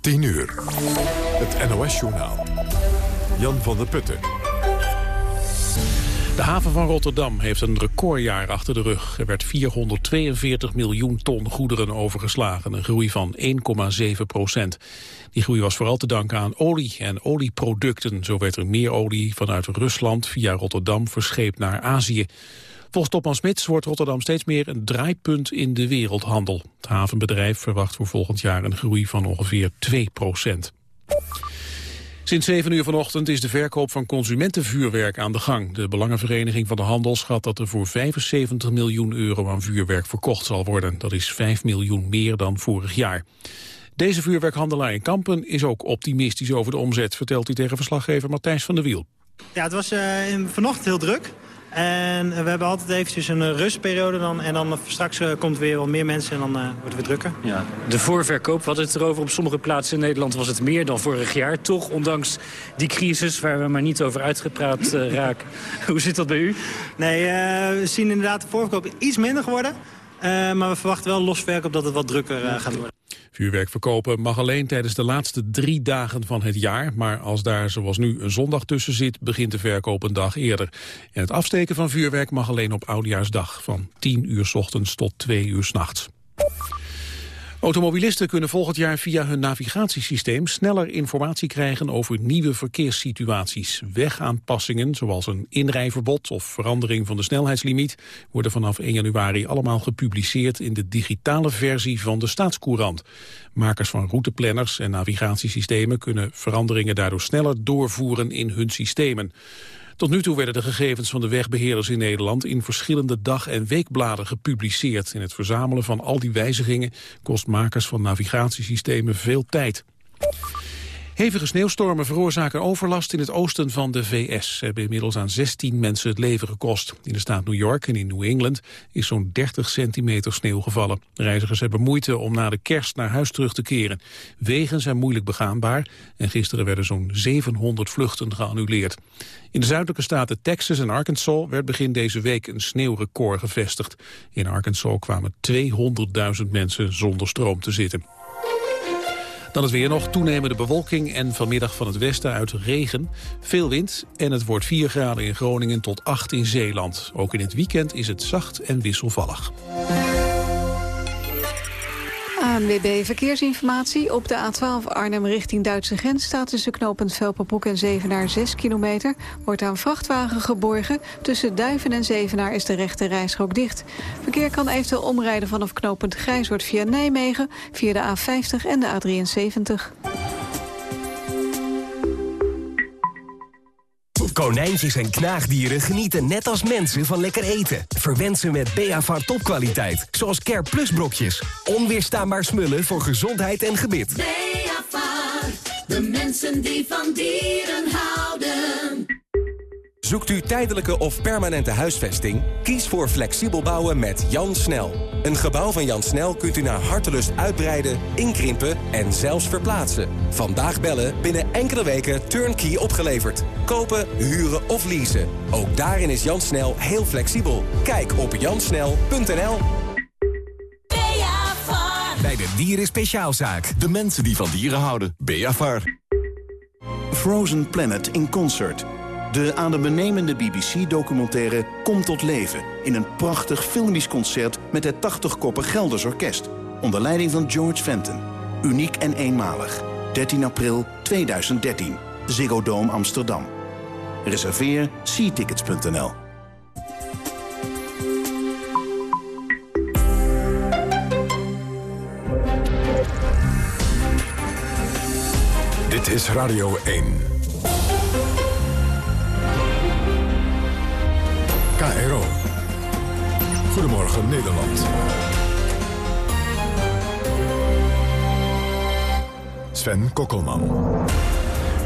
10 uur. Het NOS-journaal. Jan van der Putten. De haven van Rotterdam heeft een recordjaar achter de rug. Er werd 442 miljoen ton goederen overgeslagen, een groei van 1,7 procent. Die groei was vooral te danken aan olie en olieproducten. Zo werd er meer olie vanuit Rusland via Rotterdam verscheept naar Azië. Volgens topman Smits wordt Rotterdam steeds meer een draaipunt in de wereldhandel. Het havenbedrijf verwacht voor volgend jaar een groei van ongeveer 2 procent. Sinds 7 uur vanochtend is de verkoop van consumentenvuurwerk aan de gang. De Belangenvereniging van de Handel schat dat er voor 75 miljoen euro aan vuurwerk verkocht zal worden. Dat is 5 miljoen meer dan vorig jaar. Deze vuurwerkhandelaar in Kampen is ook optimistisch over de omzet, vertelt hij tegen verslaggever Matthijs van der Wiel. Ja, het was uh, vanochtend heel druk. En we hebben altijd eventjes een rustperiode dan. En dan straks uh, komt weer wat meer mensen en dan uh, wordt het weer drukker. Ja. De voorverkoop, we hadden het erover. Op sommige plaatsen in Nederland was het meer dan vorig jaar. Toch, ondanks die crisis waar we maar niet over uitgepraat uh, raken. Hoe zit dat bij u? Nee, we zien inderdaad de voorverkoop iets minder geworden. maar we verwachten wel losverkoop dat het wat drukker gaat worden. Vuurwerk verkopen mag alleen tijdens de laatste drie dagen van het jaar. Maar als daar zoals nu een zondag tussen zit, begint de verkoop een dag eerder. En het afsteken van vuurwerk mag alleen op Oudejaarsdag van 10 uur s ochtends tot 2 uur s nachts. Automobilisten kunnen volgend jaar via hun navigatiesysteem sneller informatie krijgen over nieuwe verkeerssituaties. Wegaanpassingen, zoals een inrijverbod of verandering van de snelheidslimiet, worden vanaf 1 januari allemaal gepubliceerd in de digitale versie van de Staatscourant. Makers van routeplanners en navigatiesystemen kunnen veranderingen daardoor sneller doorvoeren in hun systemen. Tot nu toe werden de gegevens van de wegbeheerders in Nederland in verschillende dag- en weekbladen gepubliceerd. In het verzamelen van al die wijzigingen kost makers van navigatiesystemen veel tijd. Hevige sneeuwstormen veroorzaken overlast in het oosten van de VS. Ze hebben inmiddels aan 16 mensen het leven gekost. In de staat New York en in New England is zo'n 30 centimeter sneeuw gevallen. reizigers hebben moeite om na de kerst naar huis terug te keren. Wegen zijn moeilijk begaanbaar en gisteren werden zo'n 700 vluchten geannuleerd. In de zuidelijke staten Texas en Arkansas werd begin deze week een sneeuwrecord gevestigd. In Arkansas kwamen 200.000 mensen zonder stroom te zitten. Dan het weer nog, toenemende bewolking en vanmiddag van het westen uit regen. Veel wind en het wordt 4 graden in Groningen tot 8 in Zeeland. Ook in het weekend is het zacht en wisselvallig. ANWB Verkeersinformatie. Op de A12 Arnhem richting Duitse grens staat tussen knooppunt Velperbroek en Zevenaar 6 kilometer. Wordt aan vrachtwagen geborgen. Tussen Duiven en Zevenaar is de rechte rijstrook dicht. Verkeer kan eventueel omrijden vanaf knooppunt Grijshoort via Nijmegen, via de A50 en de A73. Konijntjes en knaagdieren genieten net als mensen van lekker eten. Verwend ze met Beavar topkwaliteit, zoals Care Plus brokjes. Onweerstaanbaar smullen voor gezondheid en gebit. Beavar, de mensen die van dieren houden. Zoekt u tijdelijke of permanente huisvesting? Kies voor flexibel bouwen met Jan Snel. Een gebouw van Jan Snel kunt u naar hartelust uitbreiden, inkrimpen en zelfs verplaatsen. Vandaag bellen, binnen enkele weken turnkey opgeleverd. Kopen, huren of leasen. Ook daarin is Jan Snel heel flexibel. Kijk op jansnel.nl Bij de Dieren Speciaalzaak. De mensen die van dieren houden. Beavar. Frozen Planet in Concert. De adembenemende BBC-documentaire komt tot leven... in een prachtig filmisch concert met het 80-koppig Gelders Orkest... onder leiding van George Fenton. Uniek en eenmalig. 13 april 2013. Ziggo Dome Amsterdam. Reserveer seatickets.nl. Dit is Radio 1. Goedemorgen Nederland. Sven Kokkelman.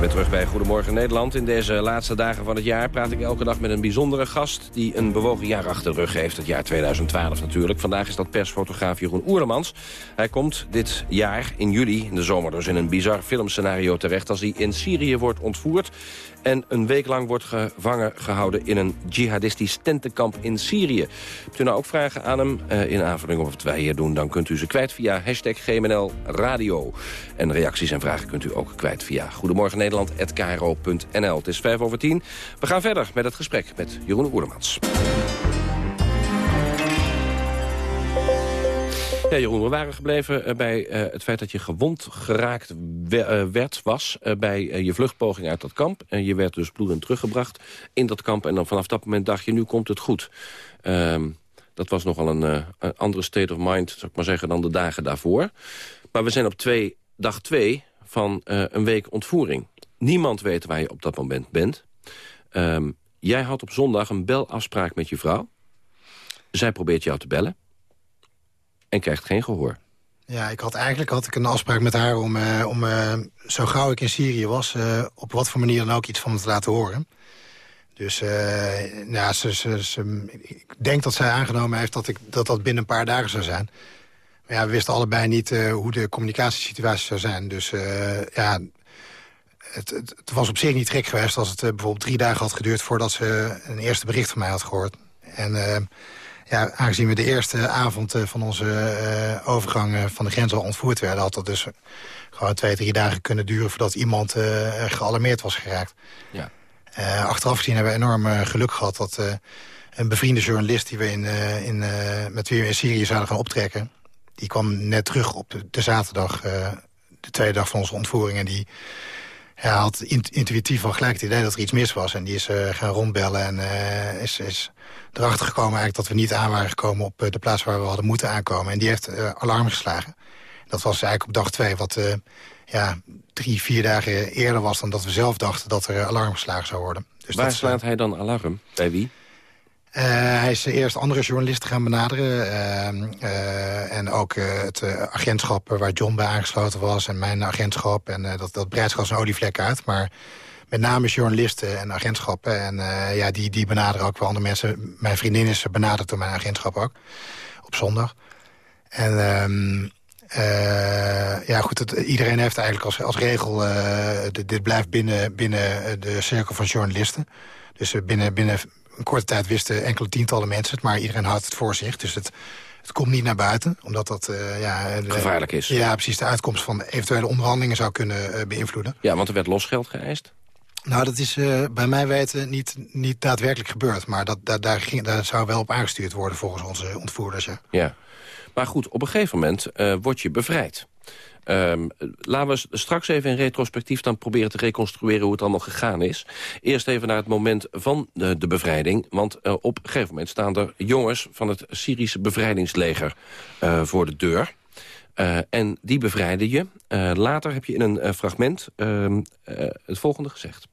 Weer terug bij Goedemorgen Nederland. In deze laatste dagen van het jaar praat ik elke dag met een bijzondere gast... die een bewogen jaar achter de rug heeft, het jaar 2012 natuurlijk. Vandaag is dat persfotograaf Jeroen Oerlemans. Hij komt dit jaar, in juli, in de zomer dus in een bizar filmscenario terecht... als hij in Syrië wordt ontvoerd en een week lang wordt gevangen gehouden in een jihadistisch tentenkamp in Syrië. Hebt u nou ook vragen aan hem uh, in aanvulling of wat wij hier doen... dan kunt u ze kwijt via hashtag GMNL Radio. En reacties en vragen kunt u ook kwijt via Goedemorgen Nederland@kro.nl. Het is vijf over tien. We gaan verder met het gesprek met Jeroen Oerlemans. Ja, Jeroen, we waren gebleven eh, bij uh, het feit dat je gewond geraakt uh, werd, was... bij je vluchtpoging uit dat kamp. En je werd dus bloedend teruggebracht in dat kamp. En dan vanaf dat moment dacht je, nu komt het goed. Ehm, dat was nogal een, een, andere state of mind, zou ik maar zeggen, dan de dagen daarvoor. Maar we zijn op twee, dag twee van een week ontvoering. Niemand weet waar je op dat moment bent. Um, jij had op zondag een belafspraak met je vrouw. Zij probeert jou te bellen en krijgt geen gehoor. Ja, ik had eigenlijk had ik een afspraak met haar om, uh, om uh, zo gauw ik in Syrië was... Uh, op wat voor manier dan ook iets van me te laten horen. Dus ja, ze, ze, ze, ik denk dat zij aangenomen heeft dat, ik, dat dat binnen een paar dagen zou zijn. Maar ja, we wisten allebei niet hoe de communicatiesituatie zou zijn. Dus ja, het, het, het, was op zich niet gek geweest als het bijvoorbeeld drie dagen had geduurd... voordat ze een eerste bericht van mij had gehoord. En ja, aangezien we de eerste avond eh, van onze uh, overgang uh, van de grens al ontvoerd werden... had dat dus gewoon twee, drie dagen kunnen duren... voordat iemand gealarmeerd was geraakt. Ja. achteraf gezien hebben we enorm geluk gehad... dat een bevriende journalist die we in, in, met wie we in Syrië zouden gaan optrekken... die kwam net terug op de, de zaterdag, de tweede dag van onze ontvoering... en die ja, had intuïtief al gelijk het idee dat er iets mis was. En die is gaan rondbellen en is... is erachter gekomen eigenlijk dat we niet aan waren gekomen op eh, de plaats waar we hadden moeten aankomen. En die heeft uh, alarm geslagen. Dat was eigenlijk op dag twee, wat ja, drie, vier dagen eerder was dan dat we zelf dachten dat er alarm geslagen zou worden. Dus waar slaat hij dan alarm? Bij wie? Uh, hij is eerst andere journalisten gaan benaderen. Uh, uh, en ook het agentschap waar John bij aangesloten was. En mijn agentschap. En dat, dat breidt zich als een olievlek uit. Maar met name journalisten en agentschappen. En ja, die, die benaderen ook wel andere mensen. Mijn vriendin is benaderd door mijn agentschap ook. Op zondag. En uh, ja, goed, iedereen heeft eigenlijk als, als regel... Uh, dit blijft binnen, binnen de cirkel van journalisten. Dus binnen, binnen een korte tijd wisten enkele tientallen mensen het... maar iedereen houdt het voor zich. Dus het, het komt niet naar buiten, omdat dat... Uh, ja, de, Gevaarlijk is. Ja, precies. De uitkomst van eventuele onderhandelingen zou kunnen uh, beïnvloeden. Ja, want er werd losgeld geëist. Nou, dat is uh, bij mij weten niet, niet daadwerkelijk gebeurd. Maar dat, dat, daar, ging, daar zou wel op aangestuurd worden volgens onze ontvoerders. Ja. ja. Maar goed, op een gegeven moment word je bevrijd. Um, laten we straks even in retrospectief dan proberen te reconstrueren hoe het allemaal gegaan is. Eerst even naar het moment van de, de bevrijding. Want uh, op een gegeven moment staan er jongens van het Syrische bevrijdingsleger uh, voor de deur. Uh, en die bevrijden je. Uh, later heb je in een fragment uh, het volgende gezegd.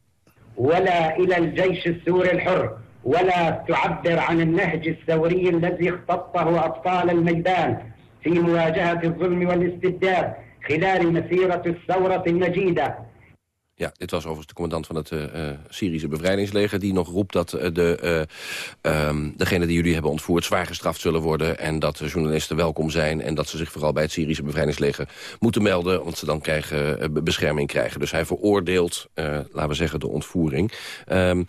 ولا إلى الجيش السوري الحر ولا تعبر عن النهج الثوري الذي اختطه أبطال الميدان في مواجهة الظلم والاستبداد خلال مسيرة الثورة المجيدة Ja, dit was overigens de commandant van het uh, Syrische bevrijdingsleger... die nog roept dat uh, de, um, degenen die jullie hebben ontvoerd... zwaar gestraft zullen worden en dat journalisten welkom zijn... en dat ze zich vooral bij het Syrische bevrijdingsleger moeten melden... want ze dan krijgen, bescherming krijgen. Dus hij veroordeelt, laten we zeggen, de ontvoering. Um,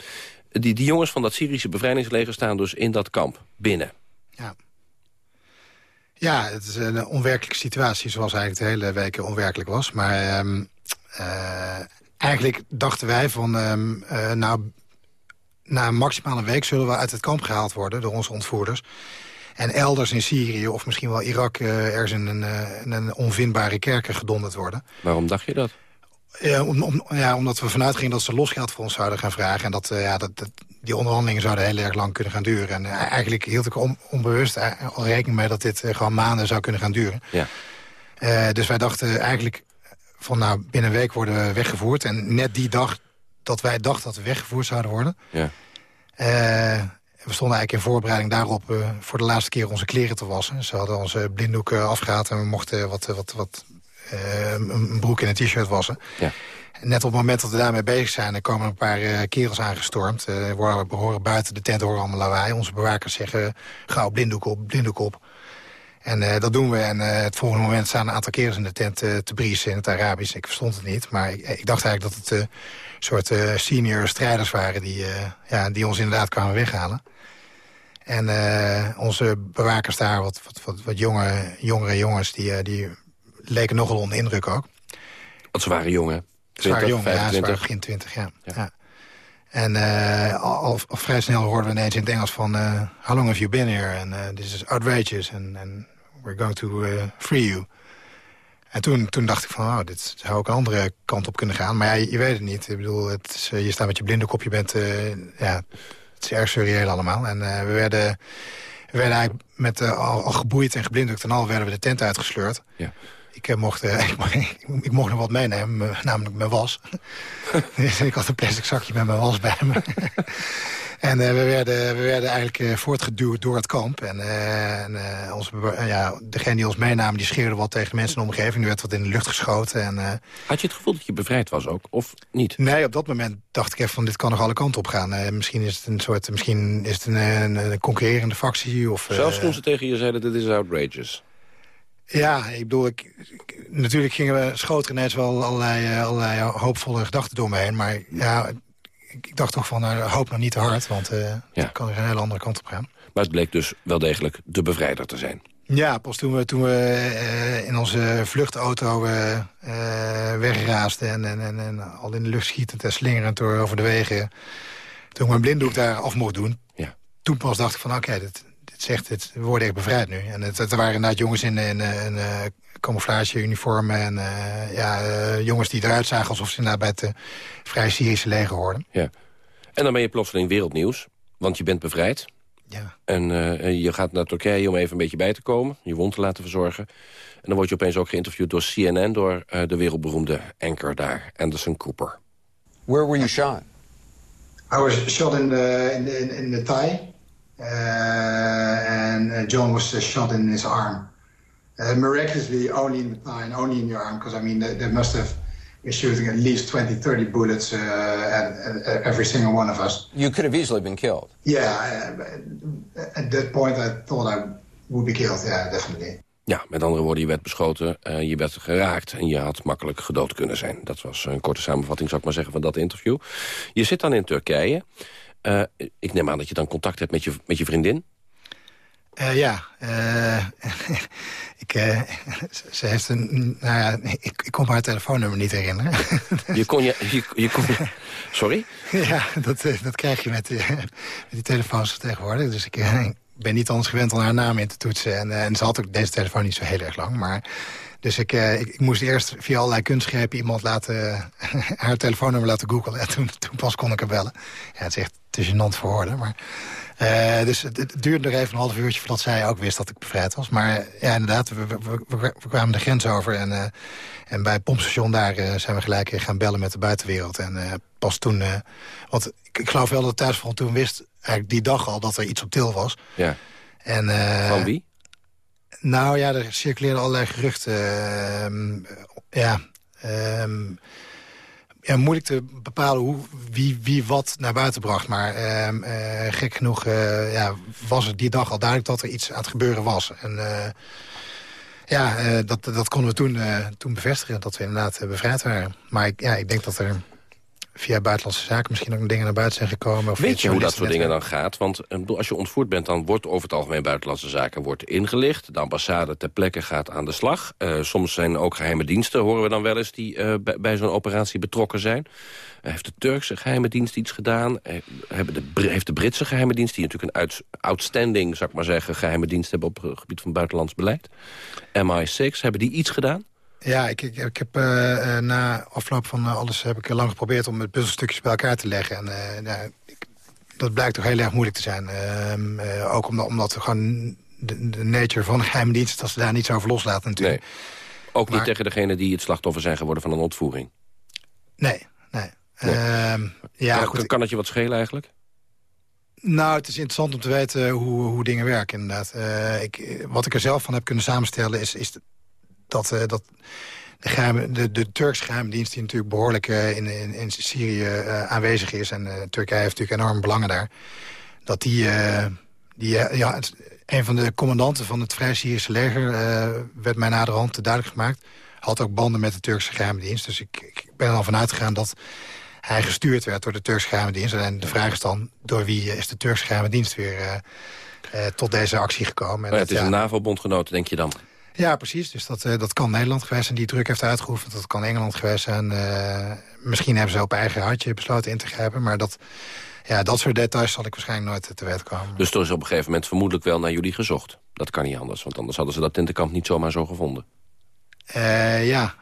die, die jongens van dat Syrische bevrijdingsleger staan dus in dat kamp binnen. Ja. Ja, het is een onwerkelijke situatie... zoals eigenlijk de hele week onwerkelijk was. Maar... Um, eigenlijk dachten wij van, um, uh, nou, na een maximale week zullen we uit het kamp gehaald worden door onze ontvoerders. En elders in Syrië of misschien wel Irak uh, ergens in een, een onvindbare kerken gedonderd worden. Waarom dacht je dat? Ja, om, om, ja, omdat we vanuit gingen dat ze losgeld voor ons zouden gaan vragen. En dat, ja, dat, dat, die onderhandelingen zouden heel erg lang kunnen gaan duren. En eigenlijk hield ik on, onbewust al rekening mee dat dit gewoon maanden zou kunnen gaan duren. Ja. dus wij dachten eigenlijk van nou, binnen een week worden we weggevoerd. En net die dag dat wij dachten dat we weggevoerd zouden worden... Ja. We stonden eigenlijk in voorbereiding daarop voor de laatste keer onze kleren te wassen. Ze hadden onze blinddoeken afgehaald en we mochten wat, wat, wat eh, een een broek en een t-shirt wassen. Ja. Net op het moment dat we daarmee bezig zijn, er komen een paar eh, kerels aangestormd. Eh, we, horen, buiten de tent horen allemaal lawaai. Onze bewakers zeggen, gauw blinddoek op, blinddoek op. En eh, dat doen we. En het volgende moment staan een aantal kerels in de tent te briesen in het Arabisch. Ik verstond het niet, maar ik, ik dacht eigenlijk dat het een soort senior strijders waren... Die, ja, die ons inderdaad kwamen weghalen. En onze bewakers daar, wat, wat, wat, wat jonge, jongere jongens... Die, die leken nogal onder indruk ook. Want ze waren jong, hè? Ze waren 20, jong, ja, ze 25. waren begin 20, ja. ja. En eh, al, vrij snel hoorden we ineens in het Engels van... eh, How long have you been here? En eh, this is outrageous. And, and we're going to free you. En toen, toen dacht ik van, oh, dit zou ook een andere kant op kunnen gaan. Maar ja, je, je weet het niet. Ik bedoel, het is, je staat met je blinde kop, je bent... ja, het is erg surreëel allemaal. En we werden... We werden eigenlijk met, al, al geboeid en geblinddoekt en al werden we de tent uitgesleurd. Ja. Ik, eh, mocht, eh, ik, mocht- ik mocht nog wat meenemen, namelijk mijn was. Dus ik had een plastic zakje met mijn was bij me. en eh, we, werden, we werden eigenlijk voortgeduwd door het kamp. En, en onze, ja, degene die ons meenamen, die scheerde wat tegen de mensen in de omgeving. Er werd wat in de lucht geschoten. En, Had je het gevoel dat je bevrijd was ook, of niet? Nee, op dat moment dacht ik even van dit kan nog alle kanten op gaan. Misschien is het een soort, misschien is het een, een, een concurrerende factie. Of, Zelfs toen ze tegen je zeiden, dit is outrageous. Ja, ik bedoel, ik, ik- natuurlijk gingen we schoten ineens wel allerlei, eh, allerlei hoopvolle gedachten door me heen. Maar ja, ik, ik dacht toch van, nou, hoop nog niet te hard, want het kan er een hele andere kant op gaan. Maar het bleek dus wel degelijk de bevrijder te zijn. Ja, pas toen we, toen we eh, in onze vluchtauto eh, wegraasden en, en, en, en al in de lucht schietend en slingerend door over de wegen. Toen ik mijn blinddoek daar af mocht doen. Ja. Toen pas dacht ik van, oké, dit zegt, dit, we worden echt bevrijd nu. En het, het waren inderdaad jongens in een in, uh, camouflageuniformen en eh, ja, eh, jongens die eruit zagen alsof ze inderdaad bij het eh, Vrij Syrische leger hoorden. Ja. En dan ben je plotseling wereldnieuws, want je bent bevrijd. Ja. En eh, je gaat naar Turkije om even een beetje bij te komen, je wond te laten verzorgen. En dan word je opeens ook geïnterviewd door CNN, door eh, de wereldberoemde anchor daar, Anderson Cooper. Where were you shot? I was shot in the in the, in the thigh, uh, and uh, John was uh, shot in his arm. Uh, miraculously, only in the thigh and only in your arm, because I mean, they, they must have been shooting at least 20, 30 bullets uh, at, at every single one of us. You could have easily been killed. Yeah, uh, at that point, I thought I would be killed. Yeah, definitely. Ja, met andere woorden, je werd beschoten, uh, je werd geraakt... en je had makkelijk gedood kunnen zijn. Dat was een korte samenvatting, zou ik maar zeggen, van dat interview. Je zit dan in Turkije. Uh, ik neem aan dat je dan contact hebt met je, met je vriendin. Uh, ja, uh, ik, uh, ze heeft een... Nou ja, ik, ik kon haar telefoonnummer niet herinneren. je kon je... je, je kon, sorry? Ja, dat, dat krijg je met, die, met die telefoons tegenwoordig. Dus ik, ik ben niet anders gewend om haar naam in te toetsen. En, en ze had ook deze telefoon niet zo heel erg lang, maar... Dus ik, ik, ik, moest eerst via allerlei kunstgrepen iemand laten, haar telefoonnummer laten googlen. En toen, toen pas kon ik haar bellen. Ja, het is echt te gênant voor maar... Uh, dus het, het, duurde nog even een half uurtje voordat zij ook wist dat ik bevrijd was. Maar ja, inderdaad, we, we, we, we kwamen de grens over. En, en bij het pompstation daar zijn we gelijk gaan bellen met de buitenwereld. En pas toen... want ik, ik, geloof wel dat thuisfront toen wist, eigenlijk die dag al, dat er iets op til was. Ja. En, Van wie? Nou ja, er circuleerden allerlei geruchten. ja... Um, ja, moeilijk te bepalen hoe, wie, wie wat naar buiten bracht. Maar uh, uh, gek genoeg uh, ja, was het die dag al duidelijk dat er iets aan het gebeuren was. En ja, dat, dat konden we toen, toen bevestigen, dat we inderdaad bevrijd waren. Maar ik, ja, ik denk dat er via buitenlandse zaken misschien ook dingen naar buiten zijn gekomen. Of Weet je hoe dat soort dingen dan gaat? Want als je ontvoerd bent, dan wordt over het algemeen buitenlandse zaken wordt ingelicht. De ambassade ter plekke gaat aan de slag. Uh, soms zijn ook geheime diensten, horen we dan wel eens, die uh, bij, zo'n operatie betrokken zijn. Uh, heeft de Turkse geheime dienst iets gedaan? Hebben de, heeft de Britse geheime dienst, die natuurlijk een uit, outstanding, zou ik maar zeggen, geheime dienst hebben op het gebied van buitenlands beleid? MI6, hebben die iets gedaan? Ja, ik, ik, ik heb uh, na afloop van alles heb ik lang geprobeerd om het puzzelstukjes bij elkaar te leggen. En uh, nou, ik, dat blijkt toch heel erg moeilijk te zijn. Uh, ook omdat, omdat gewoon de, de, nature van de geheime dienst, dat ze daar niets over loslaten natuurlijk. Nee. Ook maar, niet tegen degene die het slachtoffer zijn geworden van een ontvoering? Nee, nee. nee. ja, kan, goed, kan het je wat schelen eigenlijk? Nou, het is interessant om te weten hoe, hoe dingen werken inderdaad. ik, wat ik er zelf van heb kunnen samenstellen is... is dat, uh, dat de, geheime, de, de Turkse geheime dienst die natuurlijk behoorlijk uh, in, in, in, Syrië uh, aanwezig is... en Turkije heeft natuurlijk enorm belangen daar... dat die, die ja, het, een van de commandanten van het Vrij Syrische leger... werd mij naderhand duidelijk gemaakt... had ook banden met de Turkse geheime dienst. Dus ik, ik ben er al vanuit gegaan dat hij gestuurd werd door de Turkse geheime dienst. En de vraag is dan, door wie is de Turkse geheime dienst weer tot deze actie gekomen? En ja, het is een NAVO-bondgenoot, denk je dan? Ja, precies. Dus dat, uh, dat kan Nederland geweest zijn die druk heeft uitgeoefend. Dat kan Engeland geweest zijn. Uh, misschien hebben ze op eigen hartje besloten in te grijpen. Maar dat, ja, dat soort details zal ik waarschijnlijk nooit te weten komen. Dus er is op een gegeven moment vermoedelijk wel naar jullie gezocht. Dat kan niet anders, want anders hadden ze dat tentenkamp niet zomaar zo gevonden. Uh, ja.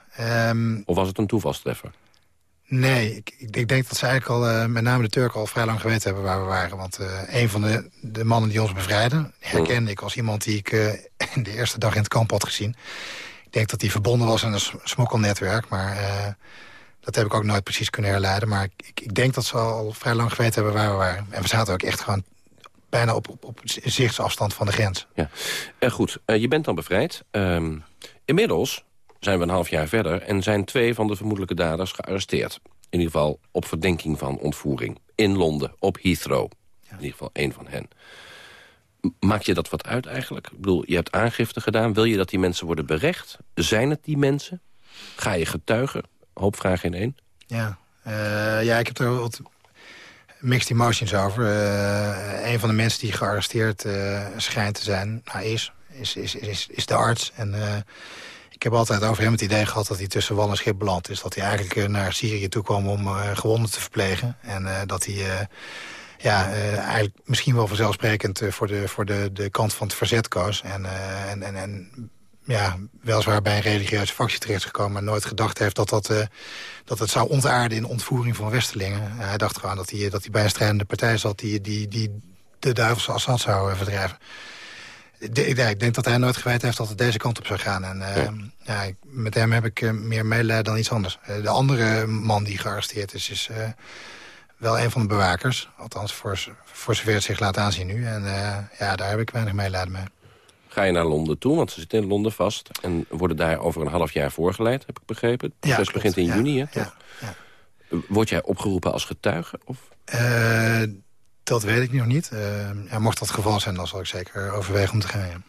Um, of was het een toevalstreffer? Nee, ik, ik, denk dat ze eigenlijk al, uh, met name de Turken... al vrij lang geweten hebben waar we waren. Want uh, een van de, de mannen die ons bevrijden... herkende ik als iemand die ik uh, de eerste dag in het kamp had gezien. Ik denk dat hij verbonden was aan een smokkelnetwerk. Maar dat heb ik ook nooit precies kunnen herleiden. Maar ik, ik, denk dat ze al vrij lang geweten hebben waar we waren. En we zaten ook echt gewoon bijna op, op, op zichtsafstand van de grens. Ja, en goed. je bent dan bevrijd. Um, inmiddels zijn we een half jaar verder... en zijn twee van de vermoedelijke daders gearresteerd. In ieder geval op verdenking van ontvoering. In Londen, op Heathrow. In ieder geval één van hen. Maakt je dat wat uit eigenlijk? Ik bedoel, je hebt aangifte gedaan. Wil je dat die mensen worden berecht? Zijn het die mensen? Ga je getuigen? Hoop vraag in één. Ja, uh, ja ik heb er wat mixed emotions over. Uh, een van de mensen die gearresteerd uh, schijnt te zijn, nou, is, is, is, is, is de arts. En ik heb altijd over hem het idee gehad dat hij tussen wal en schip beland is. Dat hij eigenlijk eh, naar Syrië toe kwam om uh, gewonden te verplegen. En uh, dat hij ja, eigenlijk misschien wel vanzelfsprekend voor, de, voor de, de kant van het verzet koos. En, en, en, en ja, weliswaar bij een religieuze factie terecht gekomen... maar nooit gedacht heeft dat, dat, dat het zou ontaarden in ontvoering van Westelingen. hij dacht gewoon dat hij, dat hij bij een strijdende partij zat... die, die, die de duivelse Assad zou verdrijven ja, ik denk dat hij nooit geweten heeft dat het deze kant op zou gaan. En uh, ja. ja met hem heb ik uh, meer medelijden dan iets anders. Uh, de andere man die gearresteerd is, is wel een van de bewakers. Althans, voor, voor zover het zich laat aanzien nu. En ja, daar heb ik weinig medelijden mee. Ga je naar Londen toe, want ze zitten in Londen vast... en worden daar over een half jaar voorgeleid, heb ik begrepen. Het proces begint in juni, hè? Ja, Word jij opgeroepen als getuige? Of? Dat weet ik nog niet. Uh, mocht dat het geval zijn, dan zal ik zeker overwegen om te gaan.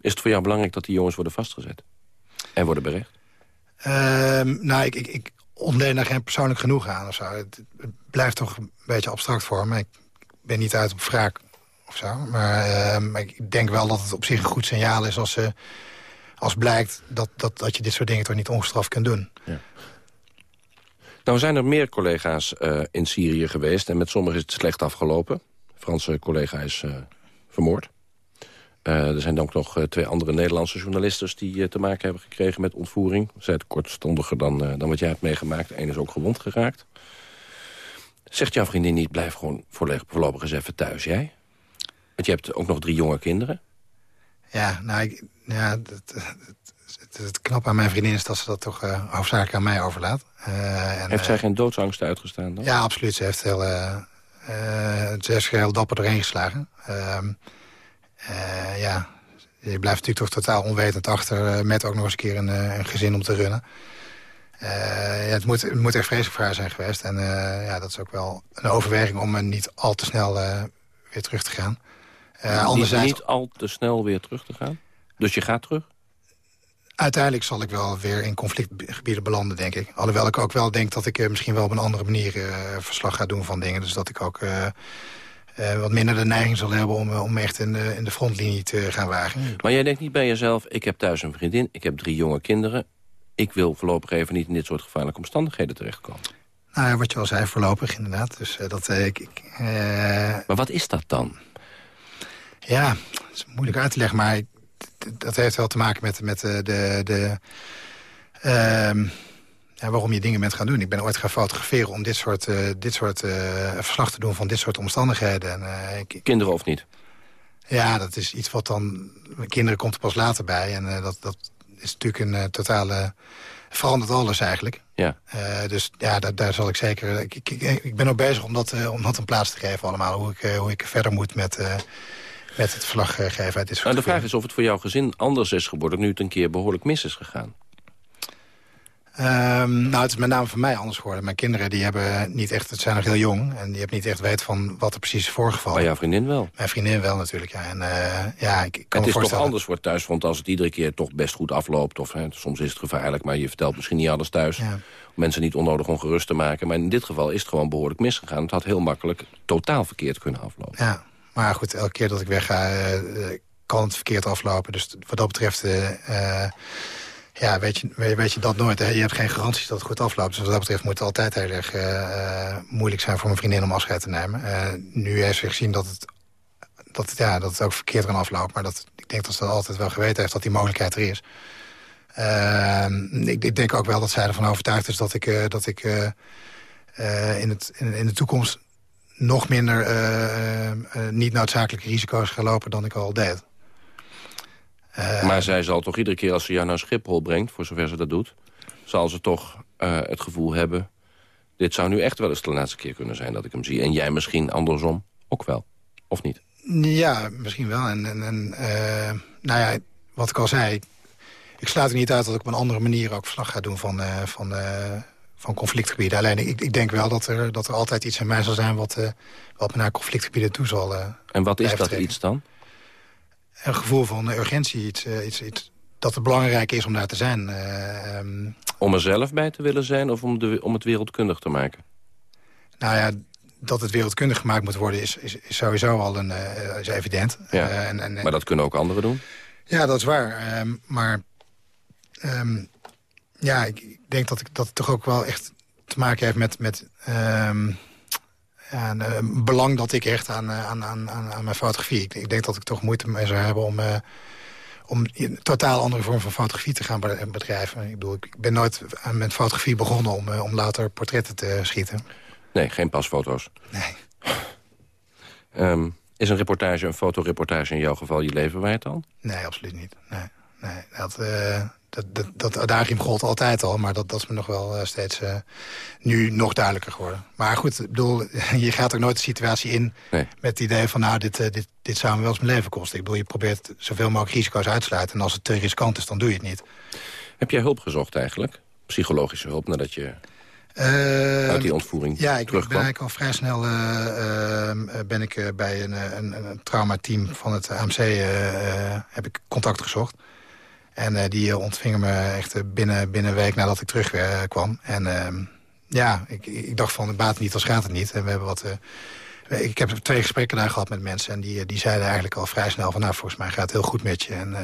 Is het voor jou belangrijk dat die jongens worden vastgezet? En worden berecht? Uh, nou, ik, ik, ik ontleen daar geen persoonlijk genoeg aan of zo. Het, blijft toch een beetje abstract voor me. Ik ben niet uit op wraak of zo. Maar uh, ik denk wel dat het op zich een goed signaal is als, uh, als blijkt... Dat, dat, dat je dit soort dingen toch niet ongestraft kunt doen. Nou zijn er meer collega's uh, in Syrië geweest... en met sommigen is het slecht afgelopen. Franse collega is uh, vermoord. Uh, er zijn ook nog twee andere Nederlandse journalisten... die te maken hebben gekregen met ontvoering. Zij het kortstondiger dan, dan wat jij hebt meegemaakt. Eén is ook gewond geraakt. Zegt jouw vriendin niet, blijf gewoon voorlopig eens even thuis, jij? Want je hebt ook nog drie jonge kinderen. Ja, nou, ik, ja, dat, het knap aan mijn vriendin is dat ze dat toch uh, hoofdzakelijk aan mij overlaat. Uh, en, heeft zij uh, geen doodsangst uitgestaan dan? Ja, absoluut. Ze heeft heel, ze heeft heel dapper doorheen geslagen. Ehm, ja, je blijft natuurlijk toch totaal onwetend achter... met ook nog eens een keer een, een gezin om te runnen. ja, het, moet, het moet echt vreselijk voor haar zijn geweest. En ja, dat is ook wel een overweging om niet al te snel weer terug te gaan. niet, niet al te snel weer terug te gaan? Dus je gaat terug? Uiteindelijk zal ik wel weer in conflictgebieden belanden, denk ik. Alhoewel ik ook wel denk dat ik uh, misschien wel op een andere manier uh, verslag ga doen van dingen. Dus dat ik ook uh, wat minder de neiging zal hebben om, om echt in de, in de frontlinie te gaan wagen. Maar jij denkt niet bij jezelf, ik heb thuis een vriendin, ik heb drie jonge kinderen. Ik wil voorlopig even niet in dit soort gevaarlijke omstandigheden terechtkomen. Nou, wat je al zei, voorlopig inderdaad. Dus, dat, ik, ik maar wat is dat dan? Ja, het is moeilijk uit te leggen, maar dat heeft wel te maken met, met de... de, de uh, ja, waarom je dingen bent gaan doen. Ik ben ooit gaan fotograferen om dit soort, uh, dit soort uh, verslag te doen van dit soort omstandigheden. En, uh, ik, Kinderen of niet? Ja, dat is iets wat dan... Kinderen komt er pas later bij. En dat, dat is natuurlijk een totale... Verandert alles eigenlijk. Ja. dus ja, daar, daar zal ik zeker... Ik, ik, ik ben ook bezig om dat, om dat een plaats te geven allemaal. Hoe ik, hoe ik verder moet met met het verslag geven uit dit nou, De vraag is of het voor jouw gezin anders is geworden... nu het een keer behoorlijk mis is gegaan. Ehm, nou, het is met name voor mij anders geworden. Mijn kinderen die hebben niet echt, het zijn nog heel jong... en die hebben niet echt weten van wat er precies is voorgevallen. Maar jouw vriendin wel? Mijn vriendin wel natuurlijk, ja. En, eh, ja ik, kan het me is toch anders voor thuisfront als het iedere keer toch best goed afloopt. Of hè, soms is het gevaarlijk, maar je vertelt misschien niet alles thuis. Ja. Om mensen niet onnodig ongerust te maken. Maar in dit geval is het gewoon behoorlijk misgegaan. Het had heel makkelijk totaal verkeerd kunnen aflopen. Ja, maar goed, elke keer dat ik wegga eh, eh, kan het verkeerd aflopen. Dus wat dat betreft... eh, ja, weet je, weet, je dat nooit. Hè? Je hebt geen garanties dat het goed afloopt. Dus wat dat betreft moet het altijd heel erg moeilijk zijn voor mijn vriendin om afscheid te nemen. Nu heeft ze gezien dat het, dat, ja, dat het ook verkeerd kan aflopen. Maar dat, ik denk dat ze altijd wel geweten heeft dat die mogelijkheid er is. Ik, ik denk ook wel dat zij ervan overtuigd is dat ik, dat ik in, het, in, in de toekomst nog minder eh, eh, eh, niet noodzakelijke risico's ga lopen dan ik al deed. Maar zij zal toch iedere keer als ze jou naar Schiphol brengt... voor zover ze dat doet... zal ze toch het gevoel hebben... dit zou nu echt wel eens de laatste keer kunnen zijn dat ik hem zie. En jij misschien andersom ook wel. Of niet? Ja, misschien wel. En, en, en nou ja, wat ik al zei... ik sluit er niet uit dat ik op een andere manier ook verslag ga doen van, van, van conflictgebieden. Alleen ik, ik denk wel dat er, dat er altijd iets in mij zal zijn... wat, eh, wat me naar conflictgebieden toe zal eh, En wat is dat trekken. iets dan? Een gevoel van urgentie, iets, eh, iets, iets, dat het belangrijk is om daar te zijn. Eh, ehm, Om er zelf bij te willen zijn of om, de, om het wereldkundig te maken? nou ja, dat het wereldkundig gemaakt moet worden is, is, is sowieso al een, is evident. Ja. En, en, Maar dat kunnen ook anderen doen? Ja, dat is waar. Ehm, maar ehm, ja, ik, ik denk dat, ik, dat het toch ook wel echt te maken heeft met... met ehm, ja, een, eh, belang dat ik echt aan, eh, aan, aan, aan aan mijn fotografie... Ik, ik denk dat ik toch moeite mee zou hebben om... eh, om een totaal andere vorm van fotografie te gaan be- bedrijven. Ik bedoel, ik ben nooit met fotografie begonnen om, eh, om later portretten te schieten. Nee, geen pasfoto's. Nee. Ehm, is een reportage, een fotoreportage in jouw geval je leven waard dan? Nee, absoluut niet. Nee, nee. Dat, eh, dat, dat, dat adagium gold altijd al, maar dat, dat is me nog wel eh, steeds eh, nu nog duidelijker geworden. Maar goed, ik bedoel, je gaat ook nooit de situatie in Nee. met het idee van... nou, dit, dit, dit zou me wel eens mijn leven kosten. Ik bedoel, je probeert zoveel mogelijk risico's uit te sluiten. En als het te riskant is, dan doe je het niet. Heb jij hulp gezocht eigenlijk? Psychologische hulp nadat je uit die ontvoering Ja, ik ben eigenlijk al vrij snel ben ik, bij een, een, een traumateam van het AMC heb ik contact gezocht. En eh, die eh, ontvingen me echt eh, binnen, binnen een week nadat ik terug eh, kwam. En ehm, ja, ik, ik dacht van het baat niet, als gaat het niet. En we hebben wat... ik heb twee gesprekken daar gehad met mensen. En die, die zeiden eigenlijk al vrij snel van... nou, volgens mij gaat het heel goed met je. En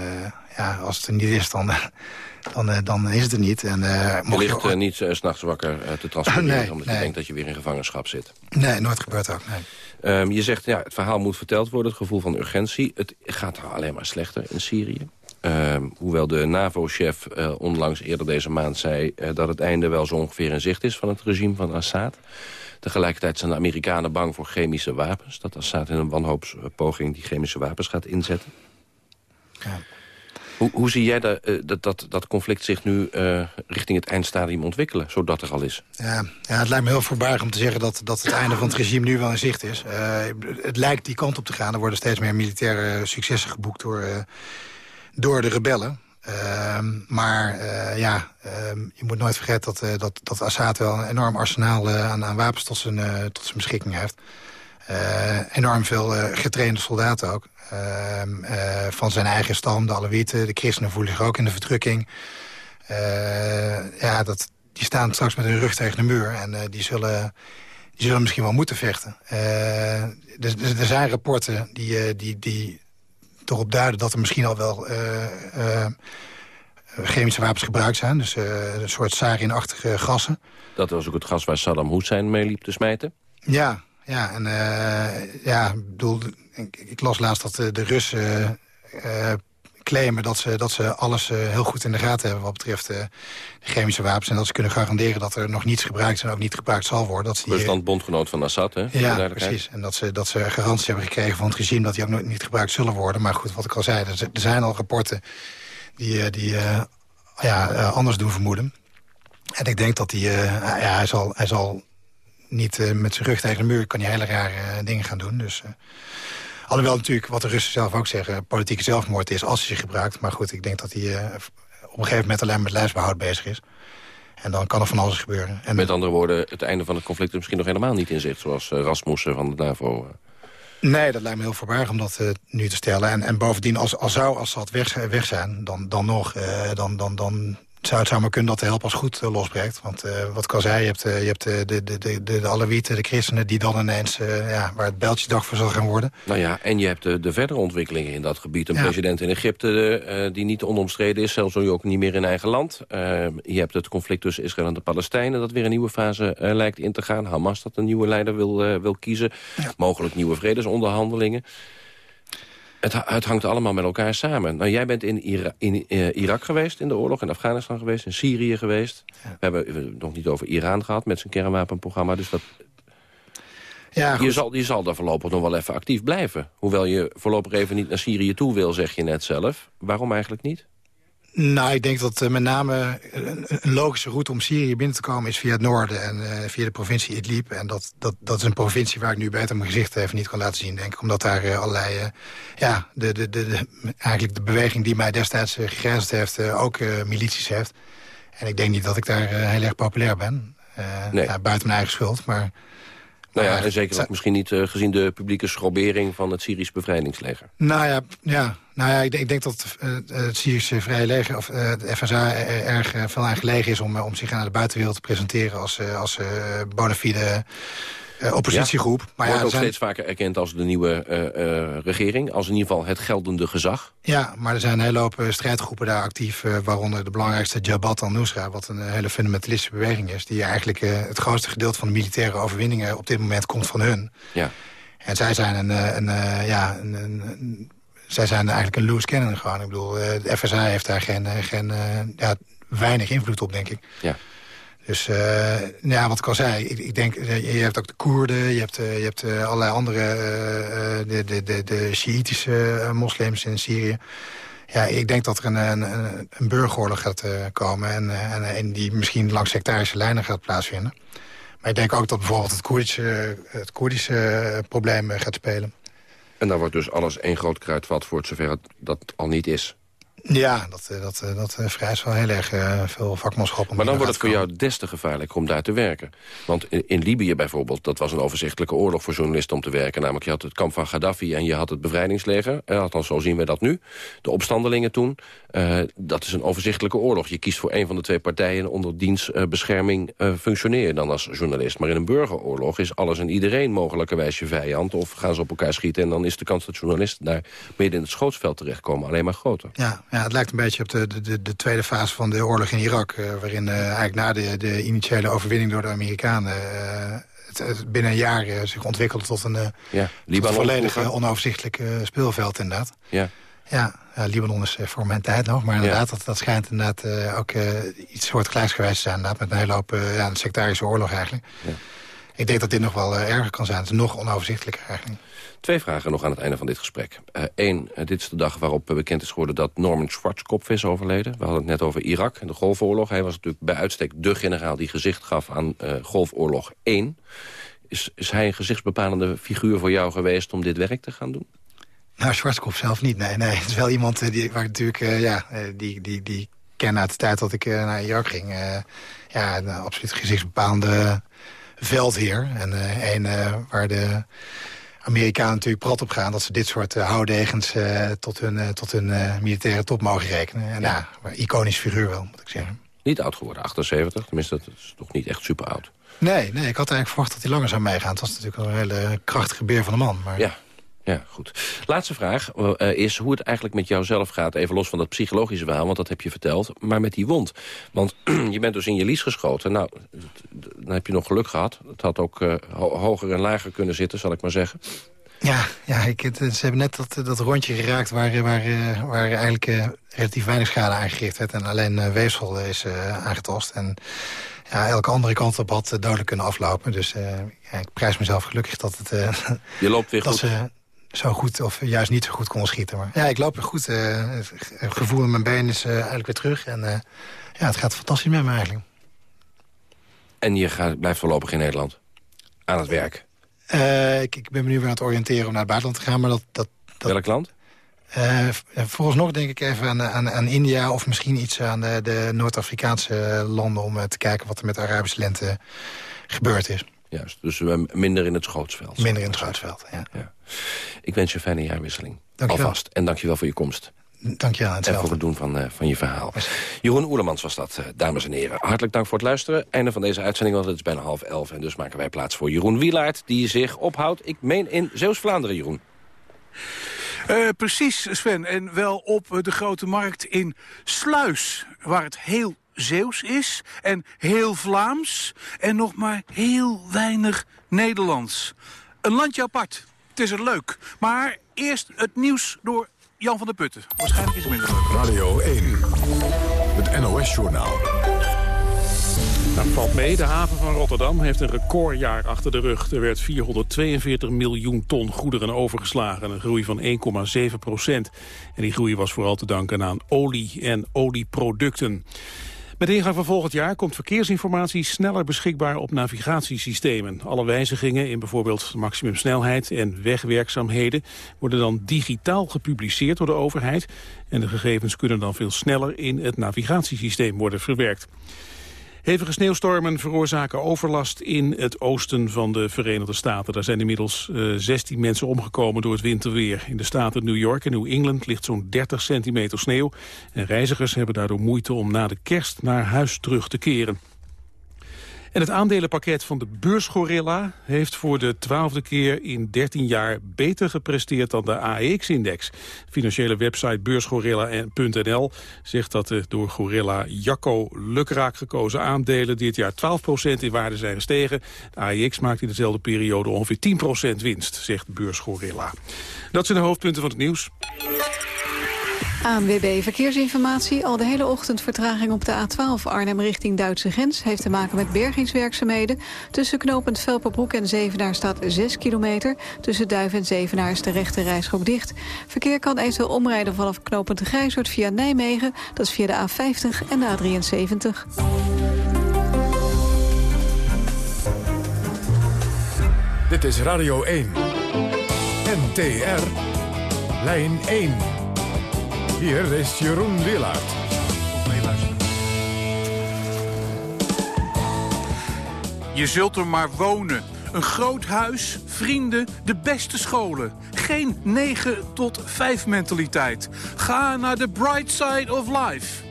ja, als het er niet is, dan, dan, dan is het er niet. En, eh, Je ligt eh, niet uh, s'nachts wakker uh, te transporteren... Nee, omdat nee. je denkt dat je weer in gevangenschap zit. Nee, nooit gebeurd ook, nee. Um, je zegt, ja, het verhaal moet verteld worden, het gevoel van urgentie. Het gaat alleen maar slechter in Syrië. Um, hoewel de NAVO-chef uh, onlangs eerder deze maand zei... Uh, dat het einde wel zo ongeveer in zicht is van het regime van Assad. Tegelijkertijd zijn de Amerikanen bang voor chemische wapens. Dat Assad in een wanhoopspoging die chemische wapens gaat inzetten. Ja. Hoe, hoe, zie jij dat, uh, dat, dat, dat conflict zich nu uh, richting het eindstadium ontwikkelen, zodat er al is? Ja, ja, het lijkt me heel voorbarig om te zeggen dat, dat het einde van het regime nu wel in zicht is. Uh, het lijkt die kant op te gaan. Er worden steeds meer militaire successen geboekt door, uh, door de rebellen. maar ja, je moet nooit vergeten dat, dat, dat Assad wel een enorm arsenaal aan, aan, wapens tot zijn, tot zijn beschikking heeft. enorm veel getrainde soldaten ook. Uh, uh, van zijn eigen stam, de Alawieten. De christenen voelen zich ook in de verdrukking. Uh, ja, dat, die staan straks met hun rug tegen de muur. En die, zullen, die zullen misschien wel moeten vechten. er, er, zijn rapporten die, die, die erop duiden dat er misschien al wel chemische wapens gebruikt zijn. Dus een soort sarin-achtige gassen. Dat was ook het gas waar Saddam Hussein mee liep te smijten? Ja, ja, en ja, bedoel, ik, ik, las laatst dat de, Russen claimen dat ze, dat ze alles uh, heel goed in de gaten hebben wat betreft de chemische wapens. En dat ze kunnen garanderen dat er nog niets gebruikt is en ook niet gebruikt zal worden. Dat die, Rusland bondgenoot van Assad, hè? Ja, precies. En dat ze, dat ze garantie hebben gekregen van het regime dat die ook nog niet gebruikt zullen worden. Maar goed, wat ik al zei, er, er zijn al rapporten die, die ja, anders doen vermoeden. En ik denk dat hij, ja, hij zal... Hij zal niet met zijn rug tegen de muur kan hij hele rare dingen gaan doen. Dus, alhoewel natuurlijk, wat de Russen zelf ook zeggen... politieke zelfmoord is als hij zich gebruikt. Maar goed, ik denk dat hij op een gegeven moment alleen met lijfsbehoud bezig is. En dan kan er van alles gebeuren. En Met andere woorden, het einde van het conflict is misschien nog helemaal niet in zicht... zoals eh, Rasmussen van de NAVO... eh. Nee, dat lijkt me heel voorbarig om dat nu te stellen. En, en bovendien, als, als zou Assad weg, weg zijn, dan, dan nog... dan, dan, dan zou het zomaar kunnen dat de help als goed eh, losbreekt. Want eh, wat ik al zei, je hebt, eh, je hebt de, de, de, de, Alawieten, de christenen... die dan ineens, ja, waar het bijltjesdag voor zal gaan worden. Nou ja, en je hebt de, de verdere ontwikkelingen in dat gebied. Een Ja. president in Egypte die niet onomstreden is, zelfs nu ook niet meer in eigen land. Je hebt het conflict tussen Israël en de Palestijnen... dat weer een nieuwe fase lijkt in te gaan. Hamas dat een nieuwe leider wil, wil kiezen. Mogelijk nieuwe vredesonderhandelingen. Het, ha- het hangt allemaal met elkaar samen. Nou, jij bent in, Ira- in eh, Irak geweest in de oorlog, in Afghanistan geweest, in Syrië geweest. We hebben het nog niet over Iran gehad met zijn kernwapenprogramma. Dus dat, Ja, je, zal, je zal daar voorlopig nog wel even actief blijven. Hoewel je voorlopig even niet naar Syrië toe wil, zeg je net zelf. Waarom eigenlijk niet? Nou, ik denk dat eh, met name een, een logische route om Syrië binnen te komen... is via het noorden en eh, via de provincie Idlib. En dat, dat, dat is een provincie waar ik nu beter mijn gezicht even niet kan laten zien, denk ik. Omdat daar eh, allerlei... eh, ja, de, de, de, de- eigenlijk de beweging die mij destijds gegrenst heeft... eh, ook eh, milities heeft. En ik denk niet dat ik daar eh, heel erg populair ben. Eh, Nee. buiten mijn eigen schuld, maar... Nou ja, en zeker ook misschien niet eh, gezien de publieke schrobbering van het Syrisch bevrijdingsleger. Nou ja, ja, nou ja ik, denk, ik denk dat eh, het Syrische Vrije Leger, of eh, de FSA, er- erg eh, veel aan gelegen is om, eh, om zich aan de buitenwereld te presenteren als, eh, als eh, bona fide eh, oppositiegroep. Maar Maar Wordt ja, ook zijn, steeds vaker erkend als de nieuwe eh, eh, regering. Als in ieder geval het geldende gezag. ja, maar er zijn een hele hoop strijdgroepen daar actief, waaronder de belangrijkste Jabhat al-Nusra, wat een hele fundamentalistische beweging is, die eigenlijk het grootste gedeelte van de militaire overwinningen op dit moment komt van hun. Ja. En zij zijn een, een, ja, een, zij zijn eigenlijk een loose cannon gewoon. Ik bedoel, de FSA heeft daar geen, geen ja, weinig invloed op, denk ik. Ja. Dus eh, ja, wat ik al zei, ik, ik denk, eh, je hebt ook de Koerden, je hebt, eh, je hebt allerlei andere, de, de, de, de Sjiïtische eh, moslims in Syrië. Ja, ik denk dat er een, een, een- burgeroorlog gaat komen en, en, en die misschien langs sectarische lijnen gaat plaatsvinden. Maar ik denk ook dat bijvoorbeeld het Koerdische, het Koerdische probleem gaat spelen. En daar wordt dus alles één groot kruidvat voor zover dat al niet is. Ja, dat, eh, dat, eh, dat eh, vereist wel heel erg veel vakmanschap. Om Maar dan wordt het voor jou des te gevaarlijker om daar te werken. Want in, in Libië bijvoorbeeld, dat was een overzichtelijke oorlog voor journalisten om te werken. Namelijk, je had het kamp van Gaddafi en je had het bevrijdingsleger. Althans, zo zien we dat nu. De opstandelingen toen. Dat is een overzichtelijke oorlog. Je kiest voor een van de twee partijen en onder diens eh, bescherming eh, functioneer je dan als journalist. Maar in een burgeroorlog is alles en iedereen mogelijkerwijs je vijand. Of gaan ze op elkaar schieten en dan is de kans dat journalisten daar midden in het schootsveld terechtkomen alleen maar groter. Ja, ja, het lijkt een beetje op de, de, de, de tweede fase van de oorlog in Irak. eh, waarin eh, eigenlijk na de, de initiële overwinning door de Amerikanen... eh, het, het binnen een jaar zich ontwikkelde tot een, Ja, tot een volledig onoverzichtelijk speelveld inderdaad. Ja. Ja, ja, Libanon is voor mijn tijd nog. Maar inderdaad, dat, dat schijnt inderdaad ook iets soortgelijks geweest te zijn. Inderdaad, met een hele hoop ja, een sectarische oorlog eigenlijk. Ik denk dat dit nog wel erger kan zijn. Het is nog onoverzichtelijker eigenlijk. Twee vragen nog aan het einde van dit gesprek. Eén, dit is de dag waarop eh, bekend is geworden dat Norman Schwarzkopf is overleden. We hadden het net over Irak en de Golfoorlog. Hij was natuurlijk bij uitstek de generaal die gezicht gaf aan eh, Golfoorlog 1. Is, is hij een gezichtsbepalende figuur voor jou geweest om dit werk te gaan doen? Nou, Schwarzkopf zelf niet, nee. nee. Het is wel iemand eh, die, waar natuurlijk, eh, ja, eh, die, die, die ken uit de tijd dat ik eh, naar Irak ging. Eh, ja, een absoluut gezichtsbepalende veldheer. En eh een eh, waar de Amerikanen natuurlijk prat op gaan... dat ze dit soort eh, houdegens eh, tot hun, eh, tot hun militaire top mogen rekenen. En ja, maar iconisch figuur wel, moet ik zeggen. Niet oud geworden, 78. Tenminste, dat is toch niet echt super oud. Nee, nee, ik had eigenlijk verwacht dat hij langer zou meegaan. Het was natuurlijk een hele krachtige beer van de man. Maar... Ja. Ja, goed. Laatste vraag eh, is hoe het eigenlijk met jou zelf gaat. Even los van dat psychologische verhaal, want dat heb je verteld. Maar met die wond. Want je bent dus in je lies geschoten. Nou, dan heb je nog geluk gehad. Het had ook eh, ho- hoger en lager kunnen zitten, zal ik maar zeggen. Ja, ja ik, ze hebben net dat, dat rondje geraakt waar, waar, eh, waar eigenlijk relatief weinig schade aangericht werd. En alleen weefsel is aangetast. En ja, elke andere kant op had dodelijk kunnen aflopen. Dus ja, ik prijs mezelf gelukkig dat, het, Je loopt weer dat goed. ze zo goed of juist niet zo goed konden schieten. Maar ja, ik loop weer goed. eh, het gevoel in mijn been is eh, eigenlijk weer terug. En eh, ja, het gaat fantastisch met me eigenlijk. En je gaat, blijft voorlopig in Nederland. Aan het werk. Eh, ik, ik ben me nu weer aan het oriënteren om naar het buitenland te gaan. Maar dat, dat, dat, Welk land? Uh, vooralsnog denk ik even aan, aan, aan, India of misschien iets aan de, de Noord-Afrikaanse landen... om te kijken wat er met de Arabische lente gebeurd is. Juist, dus uh, minder in het schootsveld. Minder in het schootsveld, ja. ja. Ik wens je een fijne jaarwisseling. Dank je Alvast. En dank je wel voor je komst. Dank je wel. En voor het doen van, uh, van je verhaal. Jeroen Oerlemans was dat, uh, dames en heren. Hartelijk dank voor het luisteren. Einde van deze uitzending, want het is bijna half elf. En dus maken wij plaats voor Jeroen Wielaert, die zich ophoudt. Ik meen in Zeeuws-Vlaanderen, Jeroen. Uh, precies, Sven. En wel op de grote markt in Sluis. Waar het heel Zeeuws is en heel Vlaams. En nog maar heel weinig Nederlands. Een landje apart. Het is er leuk. Maar eerst het nieuws door Jan van der Putten. Waarschijnlijk is het minder leuk. Radio 1, het NOS-journaal. Nou, valt mee, de haven van Rotterdam heeft een recordjaar achter de rug. Er werd 442 miljoen ton goederen overgeslagen, een groei van 1,7 procent. En die groei was vooral te danken aan olie en olieproducten. Met ingang van volgend jaar komt verkeersinformatie sneller beschikbaar op navigatiesystemen. Alle wijzigingen in bijvoorbeeld maximumsnelheid en wegwerkzaamheden worden dan digitaal gepubliceerd door de overheid. En de gegevens kunnen dan veel sneller in het navigatiesysteem worden verwerkt. Hevige sneeuwstormen veroorzaken overlast in het oosten van de Verenigde Staten. Daar zijn inmiddels uh, eh, 16 mensen omgekomen door het winterweer. In de staten New York en New England ligt zo'n 30 centimeter sneeuw. En reizigers hebben daardoor moeite om na de kerst naar huis terug te keren. En het aandelenpakket van de beursgorilla heeft voor de twaalfde keer in 13 jaar beter gepresteerd dan de AEX-index. Financiële website beursgorilla.nl zegt dat de door gorilla Jacco lukraak gekozen aandelen dit jaar 12% in waarde zijn gestegen. De AEX maakt in dezelfde periode ongeveer 10% winst, zegt beursgorilla. Dat zijn de hoofdpunten van het nieuws. ANWB Verkeersinformatie. Al de hele ochtend vertraging op de A12 Arnhem richting Duitse grens. Heeft te maken met bergingswerkzaamheden. Tussen knooppunt Velperbroek en Zevenaar staat 6 kilometer. Tussen Duif en Zevenaar is de rechte rijstrook dicht. Verkeer kan eventueel omrijden vanaf knooppunt Grijshoort via Nijmegen. Dat is via de A50 en de A73. Dit is Radio 1. NTR. Lijn 1. Hier is Jeroen Willaert. Je zult er maar wonen. Een groot huis, vrienden, de beste scholen. Geen 9 tot 5 mentaliteit. Ga naar de bright side of life.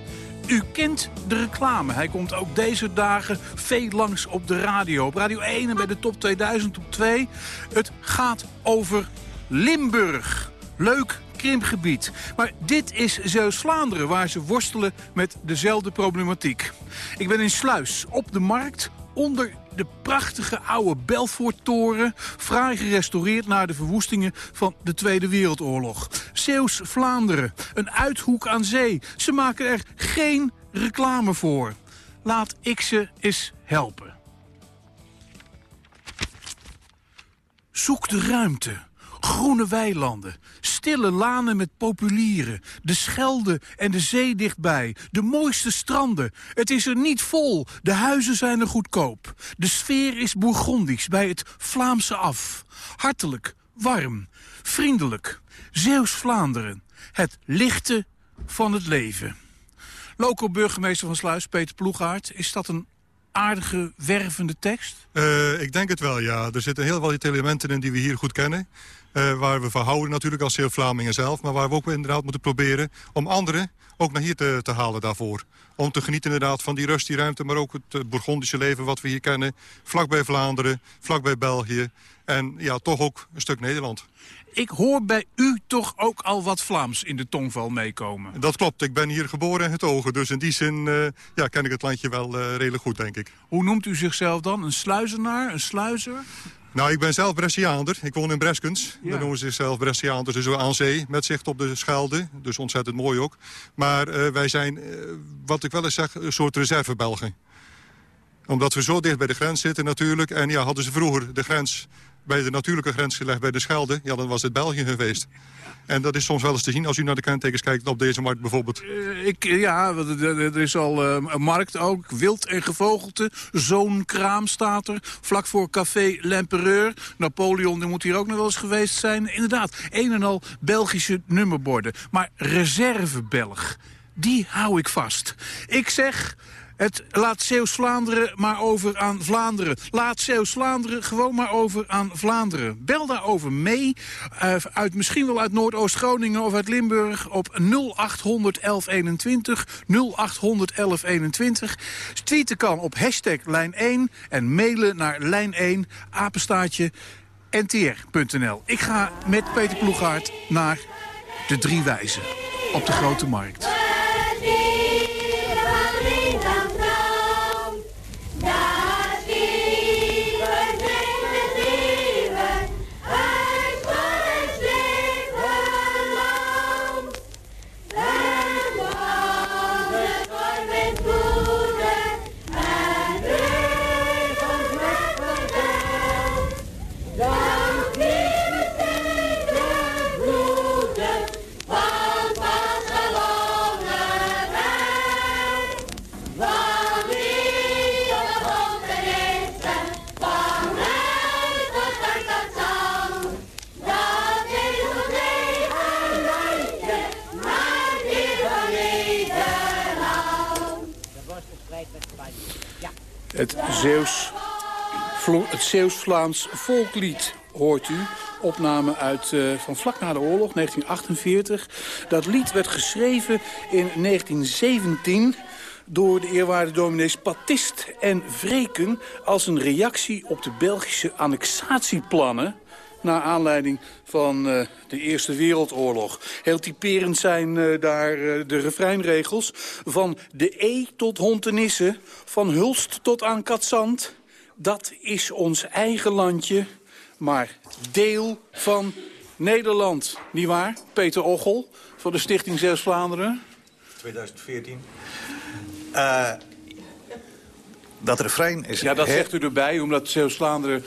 U kent de reclame. Hij komt ook deze dagen veel langs op de radio. Op Radio 1 en bij de Top 2000 op 2. Het gaat over Limburg. Leuk krimpgebied. Maar dit is Zeeuws-Vlaanderen, waar ze worstelen met dezelfde problematiek. Ik ben in Sluis, op de markt, onder de prachtige oude Belfort-toren... fraai gerestaureerd na de verwoestingen van de Tweede Wereldoorlog. Zeeuws-Vlaanderen, een uithoek aan zee. Ze maken er geen reclame voor. Laat ik ze eens helpen. Zoek de ruimte. Groene weilanden, stille lanen met populieren, de Schelde en de zee dichtbij, de mooiste stranden. Het is er niet vol, de huizen zijn er goedkoop. De sfeer is Bourgondisch bij het Vlaamse af. Hartelijk, warm, vriendelijk. Zeeuws-Vlaanderen, het lichte van het leven. Local burgemeester van Sluis, Peter Ploegaard, is dat een aardige, wervende tekst? Uh, ik denk het wel, ja. Er zitten heel veel elementen in die we hier goed kennen. Uh, waar we van houden natuurlijk als heel Vlamingen zelf. Maar waar we ook inderdaad moeten proberen om anderen ook naar hier te, te halen daarvoor. Om te genieten inderdaad van die rust, die ruimte, maar ook het uh, Bourgondische leven wat we hier kennen. Vlakbij Vlaanderen, vlakbij België en ja, toch ook een stuk Nederland. Ik hoor bij u toch ook al wat Vlaams in de tongval meekomen. Dat klopt, ik ben hier geboren en getogen. Dus in die zin uh, ja, ken ik het landje wel uh, redelijk goed, denk ik. Hoe noemt u zichzelf dan? Een sluizenaar, een sluizer? Nou, ik ben zelf Bresciaander. Ik woon in Breskens. Ja. Daar noemen ze zichzelf Bresciaander. Dus aan zee, met zicht op de Schelde. Dus ontzettend mooi ook. Maar uh, wij zijn, uh, wat ik wel eens zeg, een soort reserve-Belgen. Omdat we zo dicht bij de grens zitten natuurlijk. En ja, hadden ze vroeger de grens bij de natuurlijke grens gelegd bij de Schelde... ja, dan was het België geweest. En dat is soms wel eens te zien als u naar de kentekens kijkt op deze markt bijvoorbeeld. Eh, ik, ja, er er is al eh, een markt ook. Wild en gevogelte. Zo'n kraam staat er. Vlak voor Café L'Empereur. Napoleon die moet hier ook nog wel eens geweest zijn. Inderdaad, een en al Belgische nummerborden. Maar reserve Belg, die hou ik vast. Ik zeg... Het laat Zeeuws-Vlaanderen maar over aan Vlaanderen. Laat Zeeuws-Vlaanderen gewoon maar over aan Vlaanderen. Bel daarover mee, uh, uit, misschien wel uit Noordoost-Groningen of uit Limburg... op 0800 1121, 0800 1121. Tweeten kan op hashtag lijn 1 en mailen naar lijn 1, apenstaartje ntr.nl. Ik ga met Peter Ploegaard naar de Drie Wijzen op de Grote Markt. Het Zeeuws, het Zeeuws-Vlaams volklied hoort u. Opname uit, uh, van vlak na de oorlog, 1948. Dat lied werd geschreven in 1917 door de eerwaarde dominees Patist en Vreken... als een reactie op de Belgische annexatieplannen naar aanleiding van uh, de Eerste Wereldoorlog. Heel typerend zijn uh, daar uh, de refreinregels. Van de E tot Hontenisse, van Hulst tot aan Katzand. Dat is ons eigen landje, maar deel van Nederland. Niet waar, Peter Ochel van de Stichting Zeeuws-Vlaanderen? 2014. dat refrein is... Ja, dat zegt u erbij, omdat Zeeuws-Vlaanderen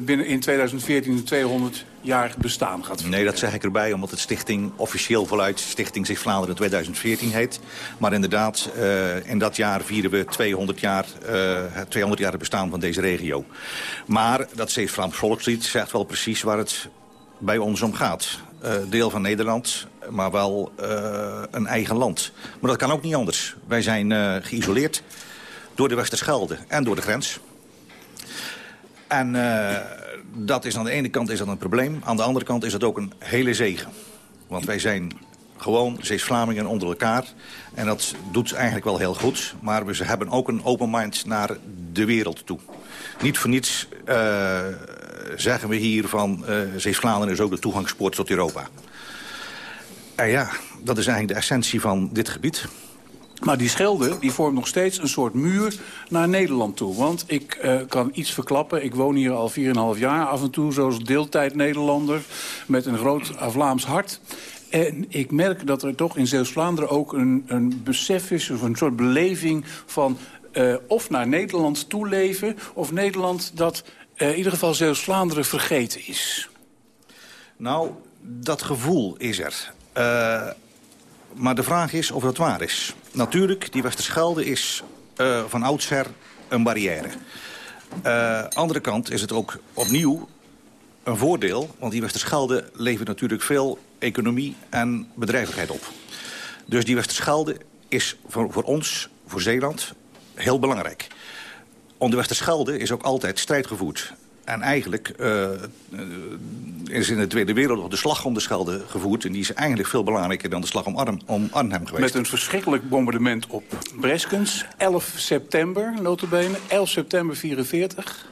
binnen in 2014 200 jaar bestaan gaat Nee, dat zeg ik erbij, omdat het stichting officieel voluit Stichting Zich Vlaanderen 2014 heet. Maar inderdaad, uh, in dat jaar vieren we 200 jaar, uh, het 200 jaar het bestaan van deze regio. Maar dat Zeeuws Vlaams Volkslied zegt wel precies waar het bij ons om gaat. Deel van Nederland, maar wel een eigen land. Maar dat kan ook niet anders. Wij zijn geïsoleerd door de Westerschelde en door de grens. En uh, dat is aan de ene kant is dat een probleem. Aan de andere kant is dat ook een hele zegen. Want wij zijn gewoon Zees-Vlamingen onder elkaar. En dat doet eigenlijk wel heel goed. Maar we hebben ook een open mind naar de wereld toe. Niet voor niets uh, zeggen we hier van... Uh, Zees-Vlaanderen is ook de toegangspoort tot Europa. En ja, dat is eigenlijk de essentie van dit gebied. Maar die Schelde die vormt nog steeds een soort muur naar Nederland toe. Want ik uh, kan iets verklappen. Ik woon hier al 4,5 jaar af en toe, zoals deeltijd Nederlander... met een groot Vlaams hart. En ik merk dat er toch in Zeeuws-Vlaanderen ook een, een besef is... of een soort beleving van uh, of naar Nederland toeleven... of Nederland dat uh, in ieder geval Zeeuws-Vlaanderen vergeten is. Nou, dat gevoel is er. Maar de vraag is of dat waar is. Natuurlijk, die Westerschelde is uh, van oudsher een barrière. Uh, andere kant is het ook opnieuw een voordeel... want die Westerschelde levert natuurlijk veel economie en bedrijvigheid op. Dus die Westerschelde is voor, voor ons, voor Zeeland, heel belangrijk. Om de Westerschelde is ook altijd strijd gevoerd. En eigenlijk uh, is in de Tweede Wereldoorlog de slag om de Schelde gevoerd. En die is eigenlijk veel belangrijker dan de slag om, Arnhem, om Arnhem geweest. Met een verschrikkelijk bombardement op Breskens. 11 september, notabene. 11 september 44.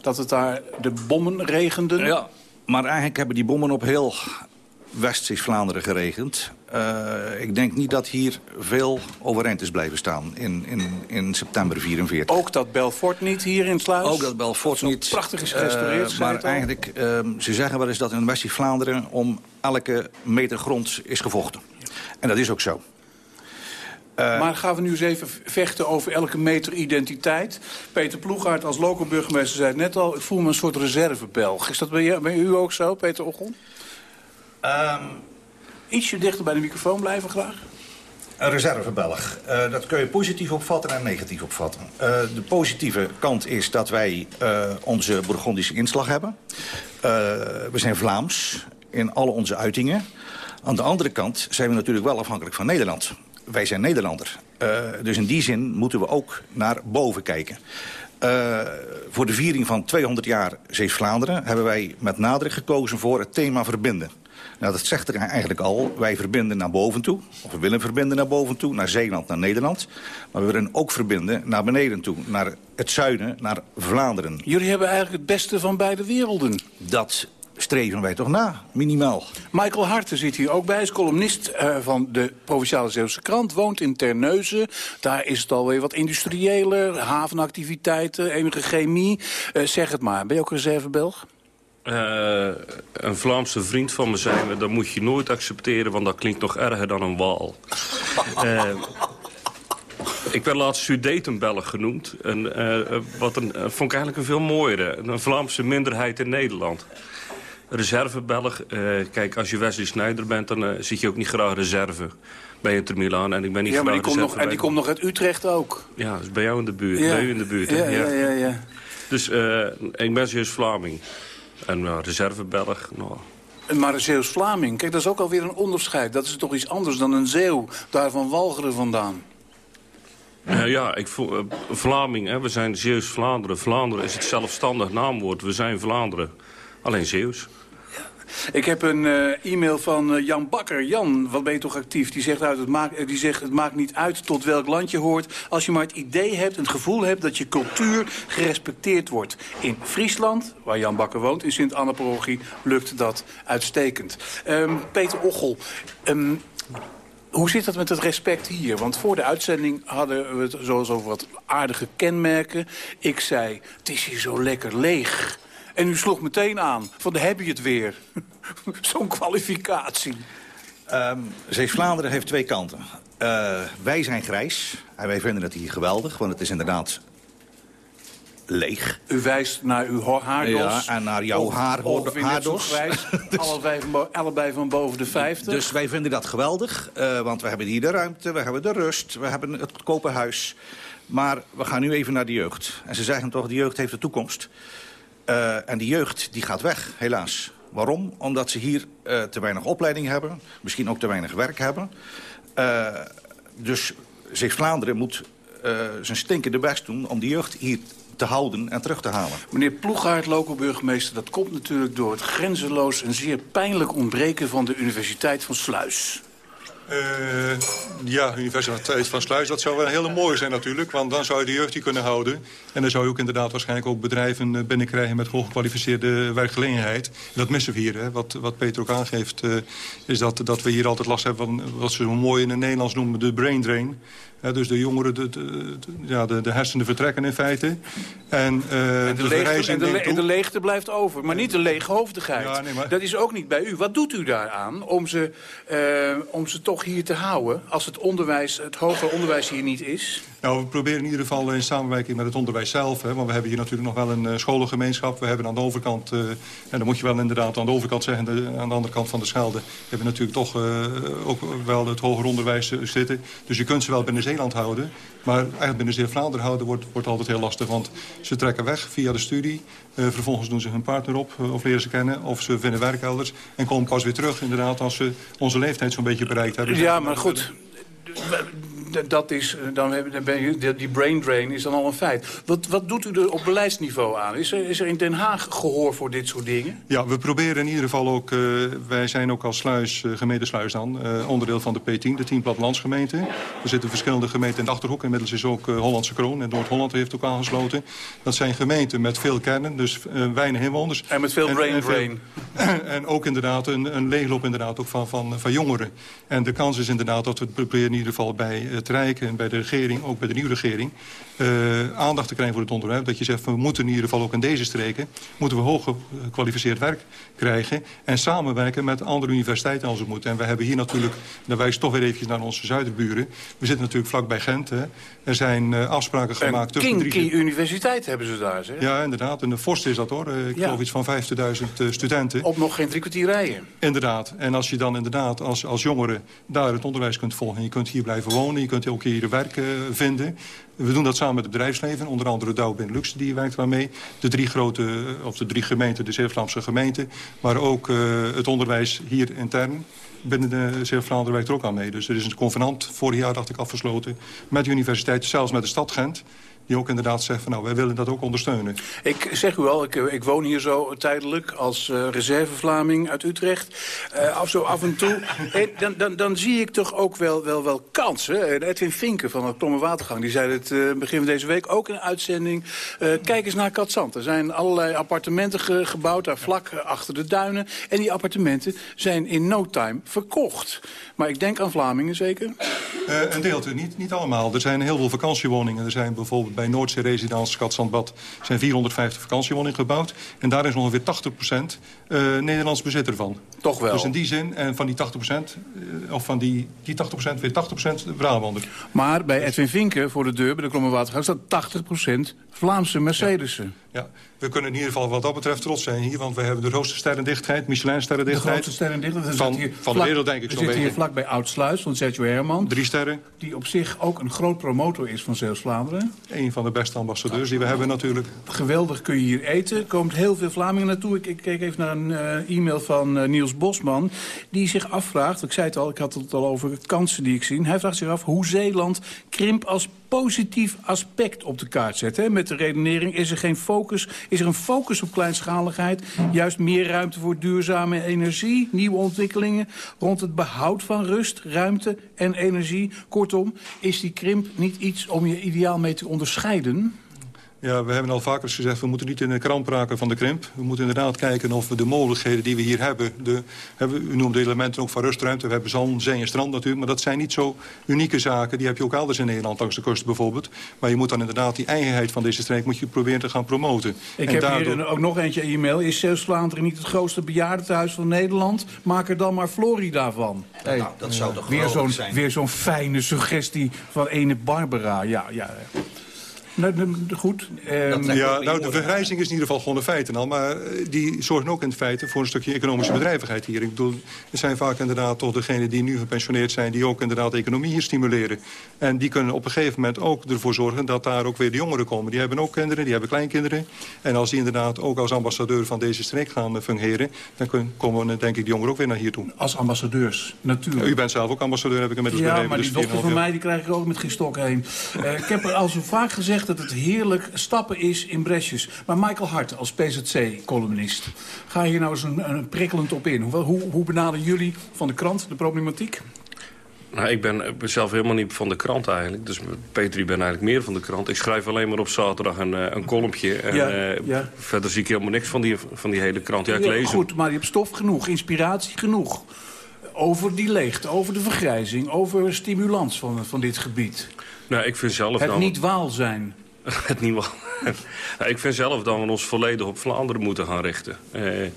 Dat het daar de bommen regenden. Ja, maar eigenlijk hebben die bommen op heel West-Vlaanderen geregend. Uh, ik denk niet dat hier veel overeind is blijven staan in, in, in september 44. Ook dat Belfort niet hier in Sluis? Ook dat Belfort niet. Prachtig is gerestaureerd. Uh, maar eigenlijk, uh, ze zeggen wel eens dat in West-Vlaanderen... om elke meter grond is gevochten. Ja. En dat is ook zo. maar gaan we nu eens even vechten over elke meter identiteit. Peter Ploegaert als lokale burgemeester zei het net al... ik voel me een soort reservebelg. Is dat bij, jou, bij u ook zo, Peter Ogon? Ehm, Ietsje dichter bij de microfoon blijven graag. Een reservebelg. Uh, dat kun je positief opvatten en negatief opvatten. Uh, de positieve kant is dat wij uh, onze Bourgondische inslag hebben. we zijn Vlaams in alle onze uitingen. Aan de andere kant zijn we natuurlijk wel afhankelijk van Nederland. Wij zijn Nederlander. dus in die zin moeten we ook naar boven kijken. voor de viering van 200 jaar Zeeuws-Vlaanderen... hebben wij met nadruk gekozen voor het thema verbinden. Nou, dat zegt er eigenlijk al. Wij verbinden naar boven toe. Of we willen verbinden naar boven toe, naar Zeeland, naar Nederland. Maar we willen ook verbinden naar beneden toe. Naar het zuiden, naar Vlaanderen. Jullie hebben eigenlijk het beste van beide werelden. Dat streven wij toch na, minimaal. Michael Harten zit hier ook bij, is columnist uh, van de Provinciale Zeeuwse Krant. Woont in Terneuzen. Daar is het alweer wat industriëler, havenactiviteiten, enige chemie. Uh, zeg het maar, ben je ook reservebelg? Uh, een Vlaamse vriend van me zei me... dat moet je nooit accepteren, want dat klinkt nog erger dan een wal. uh, ik werd laatst Sudetenbelg genoemd. En, uh, wat een, vond ik eigenlijk een veel mooiere. Een Vlaamse minderheid in Nederland. Reservebelg. kijk, als je Wesley Snijder bent, dan zit je ook niet graag reserve bij Inter Milan. En ik ben niet ja, maar die komt nog, En die komt nog uit Utrecht ook. Ja, dat is bij jou in de buurt. Ja. Bij u in de buurt. Ja, ja, ja. ja. Dus ik ben serieus Vlaming. En uh, reservebelg, nou... Maar een Zeeuws-Vlaming, kijk, dat is ook alweer een onderscheid. Dat is toch iets anders dan een Zeeuw, daar van Walcheren vandaan. Uh, ja, ik voel, uh, Vlaming, hè, we zijn Zeeuws-Vlaanderen. Vlaanderen is het zelfstandig naamwoord. We zijn Vlaanderen. Alleen Zeeuws. Ik heb een uh, e-mail van uh, Jan Bakker. Jan, wat ben je toch actief? Die zegt, uit, het maakt, die zegt, het maakt niet uit tot welk land je hoort... als je maar het idee hebt, het gevoel hebt dat je cultuur gerespecteerd wordt. In Friesland, waar Jan Bakker woont, in Sint-Anna-parochie... lukt dat uitstekend. Um, Peter Ochel... Um, hoe zit dat met het respect hier? Want voor de uitzending hadden we het zoals over wat aardige kenmerken. Ik zei, het is hier zo lekker leeg. En u sloeg meteen aan, van de heb je het weer. Zo'n kwalificatie. Um, Zeeuws-Vlaanderen heeft twee kanten. Uh, wij zijn grijs en wij vinden het hier geweldig, want het is inderdaad leeg. U wijst naar uw haardos. Ja, en naar jouw of, haar, of haardos. Dus, allebei, van allebei van boven de 50. Dus wij vinden dat geweldig, uh, want we hebben hier de ruimte, we hebben de rust, we hebben het goedkope huis. Maar we gaan nu even naar de jeugd. En ze zeggen toch, de jeugd heeft de toekomst. Uh, en die jeugd die gaat weg, helaas. Waarom? Omdat ze hier uh, te weinig opleiding hebben. Misschien ook te weinig werk hebben. Uh, dus Zeeuws-Vlaanderen moet zijn stinkende best doen... om die jeugd hier te houden en terug te halen. Meneer Ploegaard, local burgemeester... dat komt natuurlijk door het grenzeloos en zeer pijnlijk ontbreken... van de Universiteit van Sluis. Uh, ja, Universiteit van Sluis, dat zou wel heel mooi zijn natuurlijk. Want dan zou je de jeugd hier kunnen houden. En dan zou je ook inderdaad waarschijnlijk ook bedrijven binnenkrijgen... met hooggekwalificeerde werkgelegenheid. Dat missen we hier. Hè. Wat, wat Peter ook aangeeft, uh, is dat, dat we hier altijd last hebben... van wat ze zo mooi in het Nederlands noemen de brain drain. Dus de jongeren, de, ja, de, de hersenen vertrekken in feite. En, en, de, leegte, en, de, en de leegte blijft over. Maar niet de leeghoofdigheid. Ja, nee, maar... Dat is ook niet bij u. Wat doet u daaraan om ze, om ze toch hier te houden... als het, onderwijs, het hoger onderwijs hier niet is? Nou, we proberen in ieder geval in samenwerking met het onderwijs zelf. Hè, want we hebben hier natuurlijk nog wel een uh, scholengemeenschap. We hebben aan de overkant, en dan moet je wel inderdaad aan de overkant zeggen... Aan de andere kant van de Schelde hebben we natuurlijk toch ook wel het hoger onderwijs zitten. Dus je kunt ze wel binnen Zeeland houden. Maar eigenlijk binnen Zeeuw-Vlaanderen houden wordt, wordt altijd heel lastig. Want ze trekken weg via de studie. Uh, vervolgens doen ze hun partner op uh, of leren ze kennen. Of ze vinden werk elders. En komen pas weer terug inderdaad als ze onze leeftijd zo'n beetje bereikt hebben. Ja, maar goed dat is, dan, dan ben je, die brain drain is dan al een feit. Wat, wat doet u er op beleidsniveau aan? Is er, is er in Den Haag gehoor voor dit soort dingen? Ja, we proberen in ieder geval ook... Uh, wij zijn ook als sluis, uh, gemeente Sluis dan, uh, onderdeel van de P10, de 10 plattelandsgemeenten. Er zitten verschillende gemeenten in de Achterhoek. Inmiddels is ook Hollandse Kroon en Noord-Holland heeft ook aangesloten. Dat zijn gemeenten met veel kernen, dus weinig inwoners. En met veel brain en, drain. En, en ook inderdaad een, een leegloop inderdaad ook van, van, van jongeren. En de kans is inderdaad dat we het proberen in ieder geval bij het Rijk en bij de regering, ook bij de nieuwe regering... Uh, aandacht te krijgen voor het onderwerp. Dat je zegt, we moeten in ieder geval ook in deze streken... moeten we hoog gekwalificeerd werk krijgen... en samenwerken met andere universiteiten als het moet. En we hebben hier natuurlijk, dan wijs toch weer eventjes naar onze zuiderburen... we zitten natuurlijk vlakbij Gent. Hè. Er zijn uh, afspraken gemaakt... Een kinky universiteit hebben ze daar, zeg. Ja, inderdaad. En de Forst is dat, hoor. Uh, ik ja. geloof iets van 50.000 studenten. Op nog geen drie kwartier rijden. Inderdaad. En als je dan inderdaad als, als jongere daar het onderwijs kunt volgen... en je kunt hier blijven wonen, je kunt ook hier werk vinden... We doen dat samen met het bedrijfsleven. Onder andere Douw Benelux, die werkt waarmee. De drie grote, of de drie gemeenten, de Zeeuw-Vlaamse gemeenten. Maar ook uh, het onderwijs hier intern binnen de Zeeuw-Vlaanderen werkt er ook aan mee. Dus er is een convenant vorig jaar, dacht ik, afgesloten... met de universiteit, zelfs met de stad Gent die ook inderdaad zegt van nou, wij willen dat ook ondersteunen. Ik zeg u al, ik, ik woon hier zo tijdelijk als uh, reserve-Vlaming uit Utrecht. Uh, af, zo af en toe, hey, dan, dan, dan zie ik toch ook wel, wel, wel kansen. Edwin Vinken van de Klomme Watergang, die zei het uh, begin van deze week ook in een uitzending. kijk eens naar Katzand. Er zijn allerlei appartementen ge gebouwd daar vlak achter de duinen. En die appartementen zijn in no time verkocht. Maar ik denk aan Vlamingen zeker? een deeltje, niet, niet allemaal. Er zijn heel veel vakantiewoningen. Er zijn bijvoorbeeld bij Noordzee Residence Katzandbad zijn 450 vakantiewoningen gebouwd. En daar is ongeveer 80 procent uh, Nederlands bezitter van. Toch wel. Dus in die zin, en van die 80 procent, uh, of van die, die 80 procent, weer 80 procent Brabander. Maar bij Edwin Vinken voor de deur, bij de Kromme Watergang, staat 80 procent Vlaamse Mercedes'en. Ja. Ja. we kunnen in ieder geval wat dat betreft trots zijn hier... want we hebben de hoogste sterrendichtheid, Michelin-sterrendichtheid. De grootste sterrendichtheid. Van, van de wereld, denk ik zo We zitten hier vlak bij Oudsluis van Sergio Herman. Drie sterren. Die op zich ook een groot promotor is van Zeeuws-Vlaanderen. Een van de beste ambassadeurs die we hebben natuurlijk. Geweldig kun je hier eten. Er komt heel veel Vlamingen naartoe. Ik, ik keek even naar een uh, e-mail van uh, Niels Bosman. Die zich afvraagt, ik zei het al, ik had het al over kansen die ik zie. Hij vraagt zich af hoe Zeeland krimp als positief aspect op de kaart zet. Hè? Met de redenering is er geen focus, is er een focus op kleinschaligheid. Juist meer ruimte voor duurzame energie, nieuwe ontwikkelingen... rond het behoud van rust, ruimte en energie. Kortom, is die krimp niet iets om je ideaal mee te onderscheiden... Ja, we hebben al vaker gezegd, we moeten niet in de kramp raken van de krimp. We moeten inderdaad kijken of we de mogelijkheden die we hier hebben... De, hebben u noemt de elementen ook van rustruimte. We hebben zon, zee en strand natuurlijk. Maar dat zijn niet zo unieke zaken. Die heb je ook elders in Nederland, langs de kust bijvoorbeeld. Maar je moet dan inderdaad die eigenheid van deze streek... moet je proberen te gaan promoten. Ik en heb daardoor... hier ook nog eentje e-mail. Is Zeeuws-Vlaanderen niet het grootste bejaardentehuis van Nederland? Maak er dan maar Florida van. Hey, nou, dat zou toch weer zo'n Weer zo'n fijne suggestie van ene Barbara. Ja, ja. Nou, goed. Um, ja, nou, de vergrijzing is in ieder geval gewoon een feit en al. Maar eh, die zorgen ook in feite voor een stukje economische bedrijvigheid hier. Ik bedoel, het zijn vaak inderdaad toch degenen die nu gepensioneerd zijn... die ook inderdaad de economie hier stimuleren. En die kunnen op een gegeven moment ook ervoor zorgen... dat daar ook weer de jongeren komen. Die hebben ook kinderen, die hebben kleinkinderen. En als die inderdaad ook als ambassadeur van deze streek gaan eh, fungeren... dan komen denk ik de jongeren ook weer naar hier toe. Als ambassadeurs, natuurlijk. u bent zelf ook ambassadeur, heb ik inmiddels ja, begrepen. Ja, maar die dus dochter van mij die krijg ik ook met geen stok heen. uh, ik heb er al zo vaak gezegd dat het heerlijk stappen is in bresjes. Maar Michael Hart als PZC-columnist, ga hier nou eens een, een prikkelend op in. Hoe, hoe, hoe benaderen jullie van de krant de problematiek? Nou, ik ben zelf helemaal niet van de krant eigenlijk. Dus Peter, ik ben eigenlijk meer van de krant. Ik schrijf alleen maar op zaterdag een, een kolompje. En ja, uh, ja. verder zie ik helemaal niks van die, van die hele krant. Ja, ik lees Goed, maar je hebt stof genoeg, inspiratie genoeg. Over die leegte, over de vergrijzing, over stimulans van, van dit gebied. Nou, ik vind zelf Het dan... niet waal zijn. Het niet wel. nou, ik vind zelf dat we ons volledig op Vlaanderen moeten gaan richten. Uh, uh,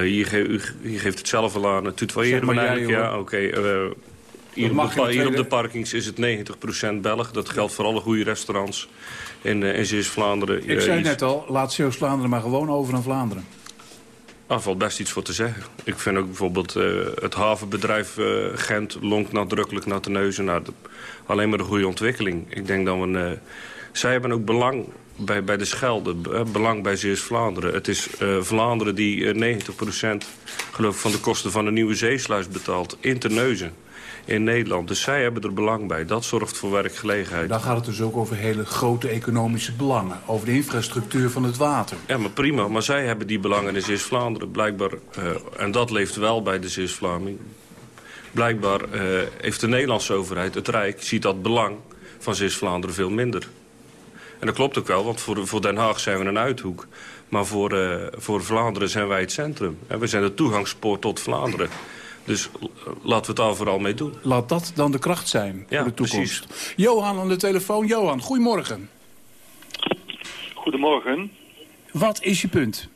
hier, ge hier, geeft het zelf al aan. Het tutoyeren maar eigenlijk. Ja, oké. Okay, uh, hier, op de, hier op de parkings is het 90% Belg. Dat geldt voor alle goede restaurants in, in Zeeuws-Vlaanderen. Ik zei net al, laat Zeeuws-Vlaanderen maar gewoon over naar Vlaanderen. Daar valt best iets voor te zeggen. Ik vind ook bijvoorbeeld uh, het havenbedrijf uh, Gent lonkt nadrukkelijk naar de neuzen. De, alleen maar de goede ontwikkeling. Ik denk dat we... Uh, zij hebben ook belang bij, bij de Schelde, belang bij Zeeuws-Vlaanderen. Het is Vlaanderen die 90% geloof ik, van de kosten van de nieuwe zeesluis betaalt. In Terneuzen in Nederland. Dus zij hebben er belang bij. Dat zorgt voor werkgelegenheid. Dan gaat het dus ook over hele grote economische belangen. Over de infrastructuur van het water. Ja, maar prima. Maar zij hebben die belangen in Zeeuws-Vlaanderen. Blijkbaar, uh, en dat leeft wel bij de Zeeuws-Vlaming. Blijkbaar uh, heeft de Nederlandse overheid, het Rijk, ziet dat belang van Zeeuws-Vlaanderen veel minder. En dat klopt ook wel, want voor, voor Den Haag zijn we een uithoek. Maar voor, uh, voor Vlaanderen zijn wij het centrum. En we zijn de toegangspoort tot Vlaanderen. Dus eh, laten we het daar vooral mee doen. Laat dat dan de kracht zijn Ja, voor de toekomst. Johan aan de telefoon. Johan, goedemorgen. Goedemorgen. Wat is je punt?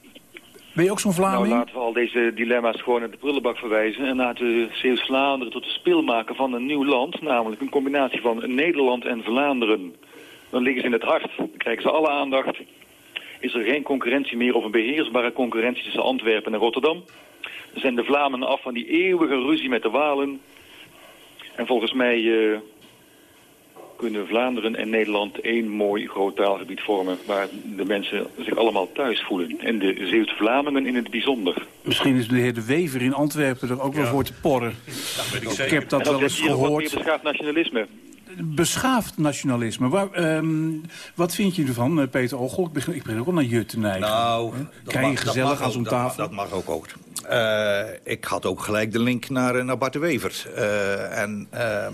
Ben je ook zo'n Vlaming? Nou, laten we al deze dilemma's gewoon naar de prullenbak verwijzen... en laten we Zeeuws-Vlaanderen tot de spil maken van een nieuw land... namelijk een combinatie van Nederland en Vlaanderen. Dan liggen ze in het hart, dan krijgen ze alle aandacht. Is er geen concurrentie meer of een beheersbare concurrentie tussen Antwerpen en Rotterdam? Zijn de Vlamingen af van die eeuwige ruzie met de Walen. En volgens mij eh, kunnen Vlaanderen en Nederland één mooi groot taalgebied vormen... waar de mensen zich allemaal thuis voelen. En de Zeeuws-Vlamingen in het bijzonder. Misschien is de heer De Wever in Antwerpen er ook wel voor te porren. ik heb dat wel eens wat gehoord. meer beschaafd nationalisme. Beschaafd nationalisme. Waar, ehm, wat vind je ervan, eh, Peter Ochel? Ik begin, ik begin ook al naar je te neigen. Nou, dat Krijg je mag- dat gezellig om dat- tafel? Dat, mag ook ook. Eh, ik had ook gelijk de link naar, eh, naar Bart de Wever. Eh, en ehm,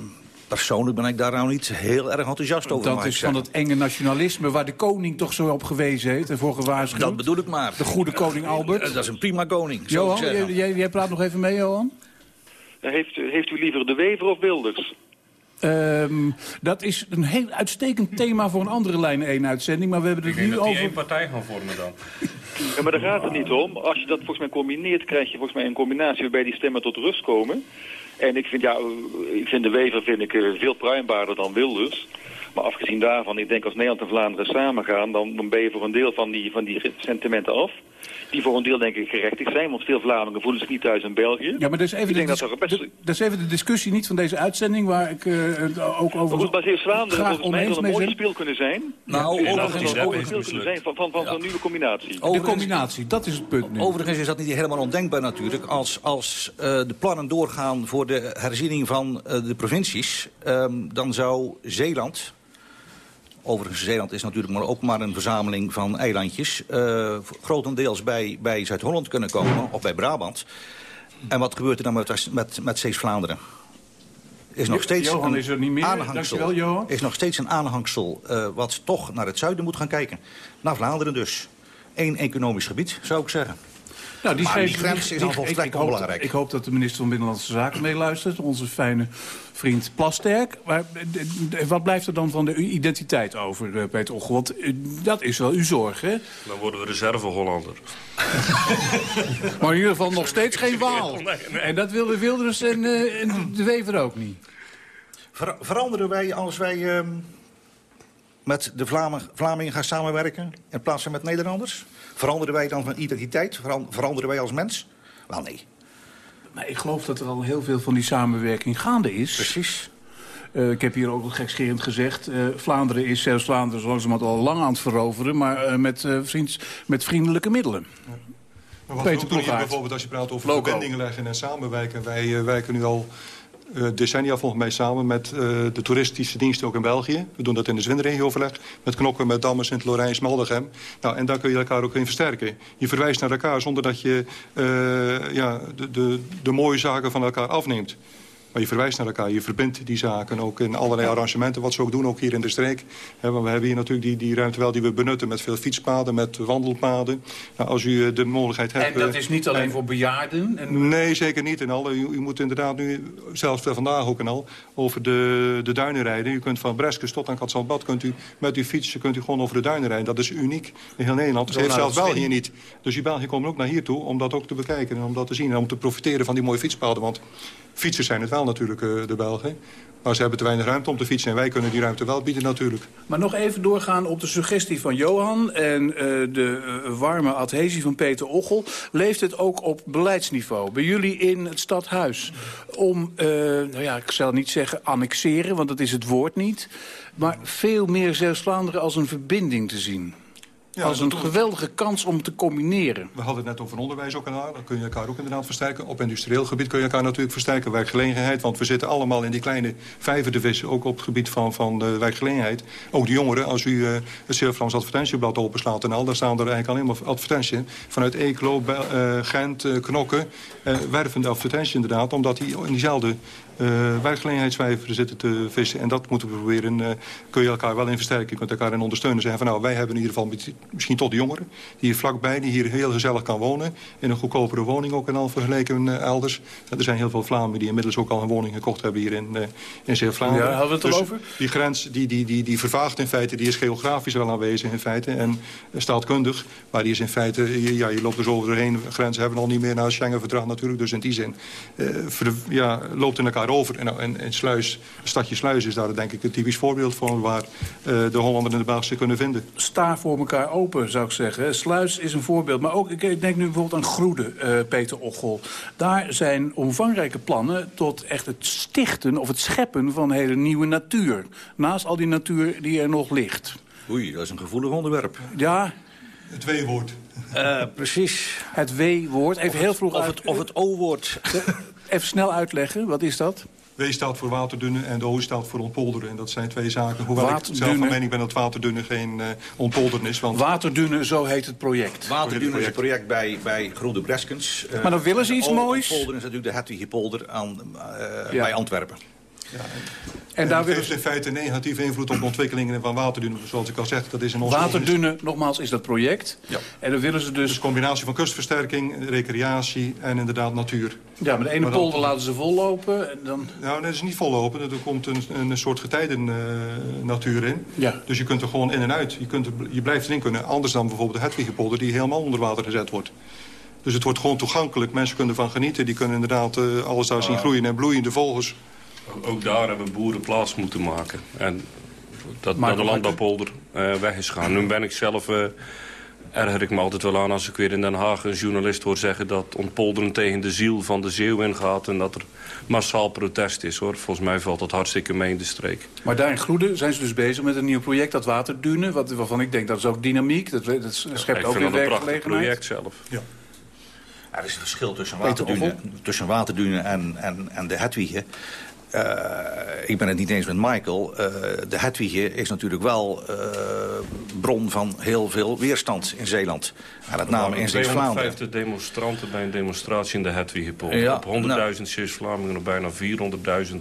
persoonlijk ben ik daar nou niet heel erg enthousiast over. Dat is van het enge nationalisme waar de koning toch zo op gewezen heeft en voor gewaarschuwd. Dat bedoel ik maar. De goede koning Albert. Dat is een prima koning, Johan, jij, jij- praat nog even mee, Johan? Heeft, u- heeft u liever de Wever of Wilders? Ehm, dat is een heel uitstekend thema voor een andere lijn 1 uitzending, maar we hebben het nu dat die over... één partij gaan vormen dan. Ja, maar daar gaat het niet om. Als je dat volgens mij combineert, krijg je volgens mij een combinatie waarbij die stemmen tot rust komen. En ik vind, ja, ik vind de Wever vind ik, eh, veel pruimbaarder dan Wilders. Maar afgezien daarvan, ik denk als Nederland en Vlaanderen samengaan, dan, dan ben je voor een deel van die, van die sentimenten af. Die voor een deel denk ik gerechtig zijn, want veel Vlamingen voelen zich niet thuis in België. Ja, maar dat is, even ik de, denk dat dis- best... de- dat is even de discussie niet van deze uitzending... waar ik eh, het ook over Maar goed, maar Zeeuws-Vlaanderen graag volgens mij een mooi zijn. speel kunnen zijn. Nou, Dus overigens- een mooi speel kunnen zijn van, van, van zo'n nieuwe combinatie. De Overigens- combinatie, dat is het punt nu. Overigens is dat niet helemaal ondenkbaar natuurlijk. Als, als eh, de plannen doorgaan voor de herziening van eh, de provincies... ehm, dan zou Zeeland... Overigens, Zeeland is natuurlijk maar ook maar een verzameling van eilandjes... eh, grotendeels bij, bij Zuid-Holland kunnen komen, of bij Brabant. En wat gebeurt er dan met, met, met Zeeuws-Vlaanderen? Is nog steeds Johan een is er niet meer. aanhangsel, Dankjewel, Johan. Is nog steeds een aanhangsel eh, wat toch naar het zuiden moet gaan kijken. Naar Vlaanderen dus. Eén economisch gebied, zou ik zeggen. Nou, die, Maar geeft- die grens is al ik- volstrekt ik, hoop, onbelangrijk. Ik hoop dat de minister van Binnenlandse Zaken meeluistert. Onze fijne vriend Plasterk. Maar wat blijft er dan van de identiteit over, eh, Peter Och? Want eh, dat is wel uw zorg, hè? Dan worden we reserve-Hollander. Maar in ieder geval nog steeds geen Waal. En dat wilden Wilders en, eh, en de Wever ook niet. Ver- veranderen wij als wij ehm, met de Vlamingen gaan samenwerken... in plaats van met Nederlanders? Veranderen wij dan van identiteit? Veran- Veranderen wij als mens? Wel, nee. Maar ik geloof dat er al heel veel van die samenwerking gaande is. Precies. Eh, ik heb hier ook al gekscherend gezegd... eh, Vlaanderen is zelfs Vlaanderen zo langzamerhand al lang aan het veroveren... maar eh, met, eh, vriends, met vriendelijke middelen. Maar wat Peter we ook doen hier Ploegaert. bijvoorbeeld als je praat over verbindingen leggen en samenwerken. Wij werken nu al decennia volgens mij samen met eh, de toeristische dienst ook in België. We doen dat in de Zwinregio-overleg. Met Knokken, met Damme, Sint-Lorijns, Maldegem. Nou, en daar kun je elkaar ook in versterken. Je verwijst naar elkaar zonder dat je eh, ja, de, de, de mooie zaken van elkaar afneemt. Maar je verwijst naar elkaar, je verbindt die zaken ook in allerlei arrangementen. Wat ze ook doen, ook hier in de streek. Want we hebben hier natuurlijk die, die ruimte wel die we benutten... met veel fietspaden, met wandelpaden. Nou, als u eh, de mogelijkheid hebt... En dat eh, is niet alleen en- voor bejaarden. En... Nee, zeker niet. En al, u, u moet inderdaad nu, zelfs vandaag ook en al, over de, de duinen rijden. U kunt van Breskes tot aan Katsalbad, kunt u met uw fiets kunt u gewoon over de duinen rijden. Dat is uniek in heel Nederland. Dat heeft zelfs België Zwin. niet. Dus die België komen ook naar hier toe om dat ook te bekijken en om dat te zien. En om te profiteren van die mooie fietspaden. Want fietsers zijn het wel natuurlijk, eh, de Belgen. Maar ze hebben te weinig ruimte om te fietsen. En wij kunnen die ruimte wel bieden natuurlijk. Maar nog even doorgaan op de suggestie van Johan... en eh, de eh, warme adhesie van Peter Ochel. Leeft het ook op beleidsniveau? Bij jullie in het stadhuis? Om, nou ja, ik zal niet zeggen annexeren, want dat is het woord niet... maar veel meer Zeeuws-Vlaanderen als een verbinding te zien. Ja, als dat een geweldige kans om te combineren. We hadden het net over onderwijs ook aan. Dan kun je elkaar ook inderdaad versterken. Op industrieel gebied kun je elkaar natuurlijk versterken. Werkgelegenheid, want we zitten allemaal in die kleine vijverdivisie. Ook op het gebied van, van de werkgelegenheid. Ook de jongeren, als u eh, het Zeeuw-Vlaams advertentieblad openslaat en al... daar staan er eigenlijk alleen maar advertenties. Vanuit Eeklo, eh, Gent, eh, Knokken. wervende advertenties inderdaad. Omdat die in diezelfde uh, werkgelegenheidswijveren zitten te vissen. En dat moeten we proberen, uh, kun je elkaar wel in versterken. Je kunt elkaar in ondersteunen. Zeggen van nou, wij hebben in ieder geval misschien tot de jongeren... die hier vlakbij, die hier heel gezellig kan wonen. In een goedkopere woning ook en al vergeleken uh, elders. er zijn heel veel Vlamingen die inmiddels ook al een woning gekocht hebben hier in, in Zeeuw-Vlaanderen. Ja, hadden we het dus al over? Die grens, die, die, die, die vervaagt in feite, die is geografisch wel aanwezig in feite. En staalkundig, maar die is in feite, ja, je loopt dus over doorheen. Grenzen hebben al niet meer naar het Schengen-verdrag natuurlijk. Dus in die zin ja, loopt in elkaar over. En, en, en Sluis, stadje Sluis is daar denk ik een typisch voorbeeld van... waar uh, de Hollander en de Belgen kunnen vinden. Sta voor elkaar open, zou ik zeggen. Sluis is een voorbeeld. Maar ook, ik denk nu bijvoorbeeld aan Groede, uh, Peter Ochel. Daar zijn omvangrijke plannen tot echt het stichten of het scheppen van hele nieuwe natuur. Naast al die natuur die er nog ligt. Oei, dat is een gevoelig onderwerp. Ja, het W-woord. Uh, precies. Het W-woord. Even heel vroeg of uit... het, of het O-woord. Even snel uitleggen, wat is dat? W staat voor waterdunnen en de O staat voor ontpolderen. En dat zijn twee zaken. Hoewel Waterdunnen. ik zelf van mening ben dat waterdunnen geen uh, ontpolderen is. Want... Waterdunnen, zo heet het project. Waterdunnen is een project bij, bij Groene Breskens. Uh, maar dan willen ze iets moois. Ontpolderen is natuurlijk de Hedwigepolder aan, uh, ja. bij Antwerpen. Ja. En, en daar dat heeft in feite een negatieve invloed op de ontwikkelingen van waterdunnen. Zoals ik al zeg, dat is in ons Waterdunnen, nogmaals, is dat project. Ja. En dan willen ze dus... Dus een combinatie van kustversterking, recreatie en inderdaad natuur. Ja, maar de ene polder dan... laten ze vollopen en dan... Nou, dat is niet vollopen. Er komt een, een soort getijden uh, natuur in. Ja. Dus je kunt er gewoon in en uit. Je, kunt er, je blijft erin kunnen. Anders dan bijvoorbeeld de Hedwigepolder die helemaal onder water gezet wordt. Dus het wordt gewoon toegankelijk. Mensen kunnen ervan genieten. Die kunnen inderdaad uh, alles daar zien groeien en bloeien. De vogels. Ook daar hebben boeren plaats moeten maken. En dat naar de landbouwpolder uh, weg is gegaan. Nu ben ik zelf... Uh, erger ik me altijd wel aan als ik weer in Den Haag een journalist hoor zeggen... dat ontpolderen tegen de ziel van de Zeeuw ingaat... en dat er massaal protest is, hoor. Volgens mij valt dat hartstikke mee in de streek. Maar daar in Groede zijn ze dus bezig met een nieuw project, dat waterdunen... Wat, waarvan ik denk dat is ook dynamiek, dat, dat schept ja, ook weer werkgelegenheid. Ik vind het een project zelf. Ja. Er is een verschil tussen waterdunen, tussen waterdunen en, en, en de Hedwigen. Uh, ik ben het niet eens met Michael. Uh, de Hedwige is natuurlijk wel uh, bron van heel veel weerstand in Zeeland. En met name in Zeeuws-Vlaanderen. 250 demonstranten bij een demonstratie in de Hedwigepolder. Ja, op 100.000 nou, Zeeuws-Vlamingen op bijna 400.000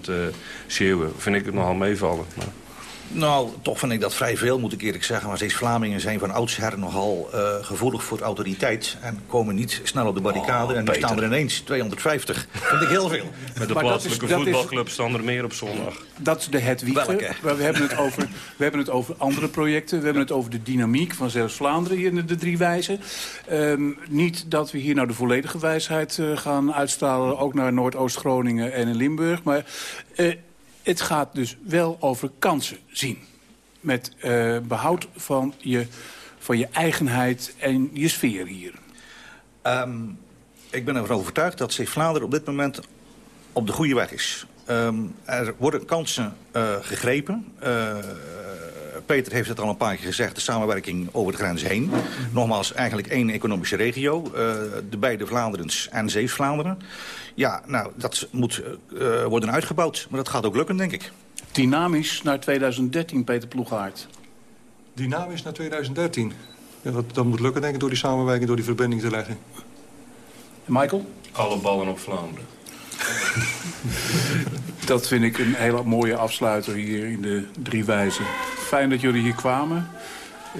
Zeeuwen. Vind ik het nogal meevallen. Maar... Nou, toch vind ik dat vrij veel, moet ik eerlijk zeggen. Maar Zeeuws-Vlamingen zijn van oudsher nogal uh, gevoelig voor autoriteit... en komen niet snel op de barricade. Oh, en nu staan er ineens 250. vind ik heel veel. Met de maar plaatselijke is, voetbalclub is, staan er meer op zondag. Dat is de Hedwige. We hebben, het over, we hebben het over andere projecten. We hebben het over de dynamiek van Zeeuws-Vlaanderen hier in de drie wijzen. Um, niet dat we hier nou de volledige wijsheid uh, gaan uitstralen... ook naar Noordoost-Groningen en in Limburg. Maar... Uh, het gaat dus wel over kansen zien. Met uh, behoud van je, van je eigenheid en je sfeer hier. Um, ik ben ervan overtuigd dat Zeeuws-Vlaanderen op dit moment op de goede weg is. Um, er worden kansen uh, gegrepen. Uh, Peter heeft het al een paar keer gezegd, de samenwerking over de grens heen. Nogmaals, eigenlijk één economische regio. Uh, de beide Vlaanderens en Zeeuws-Vlaanderen. Ja, nou, dat moet uh, worden uitgebouwd. Maar dat gaat ook lukken, denk ik. Dynamisch naar 2013, Peter Ploegaard. Dynamisch naar 2013? Ja, dat, dat moet lukken, denk ik, door die samenwerking, door die verbinding te leggen. En Michael? Alle ballen op Vlaanderen. dat vind ik een hele mooie afsluiter hier in de Drie Wijzen. Fijn dat jullie hier kwamen.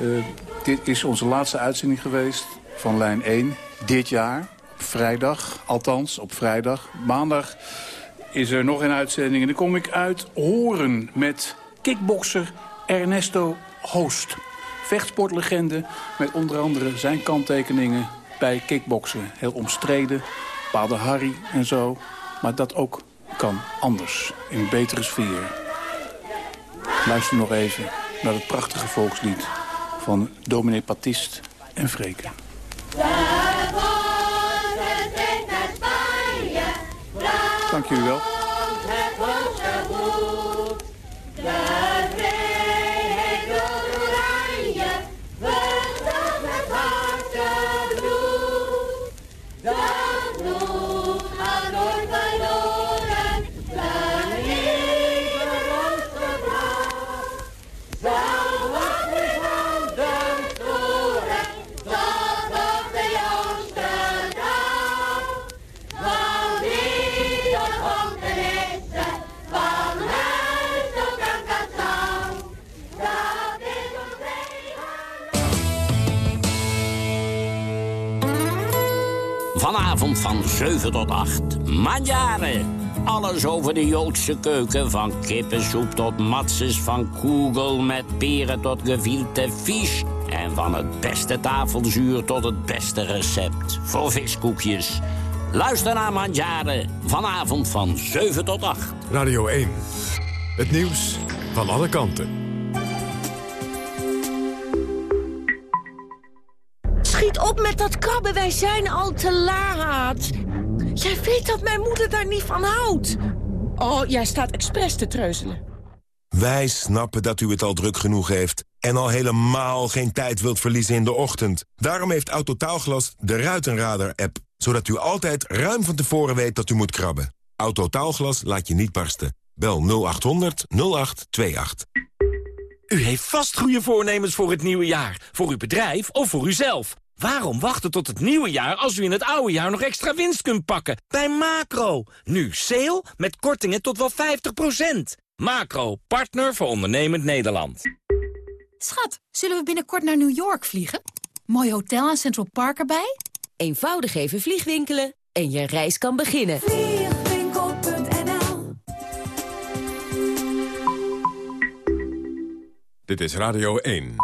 Uh, dit is onze laatste uitzending geweest van lijn 1 dit jaar. Vrijdag, althans op vrijdag. Maandag is er nog een uitzending. En dan kom ik uit Horen met kickbokser Ernesto Hoost. Vechtsportlegende met onder andere zijn kanttekeningen bij kickboksen. Heel omstreden, Bade Harry en zo. Maar dat ook kan anders, in een betere sfeer. Luister nog even naar het prachtige volkslied van dominee Patist en Freken. Dank jullie wel. 7 tot 8. Mandjaren. Alles over de Joodse keuken. Van kippensoep tot matzes. Van kugel met peren tot gevilte vis. En van het beste tafelzuur tot het beste recept. Voor viskoekjes. Luister naar Mandjaren. Vanavond van 7 tot 8. Radio 1. Het nieuws van alle kanten. Schiet op met dat krabben, wij zijn al te laat. Jij weet dat mijn moeder daar niet van houdt. Oh, jij staat expres te treuzelen. Wij snappen dat u het al druk genoeg heeft... en al helemaal geen tijd wilt verliezen in de ochtend. Daarom heeft Autotaalglas de Ruitenradar-app... zodat u altijd ruim van tevoren weet dat u moet krabben. Autotaalglas laat je niet barsten. Bel 0800 0828. U heeft vast goede voornemens voor het nieuwe jaar. Voor uw bedrijf of voor uzelf. Waarom wachten tot het nieuwe jaar als u in het oude jaar nog extra winst kunt pakken? Bij Macro. Nu sale met kortingen tot wel 50%. Macro, partner voor ondernemend Nederland. Schat, zullen we binnenkort naar New York vliegen? Mooi hotel en Central Park erbij? Eenvoudig even vliegwinkelen en je reis kan beginnen. Vliegwinkel.nl Dit is Radio 1.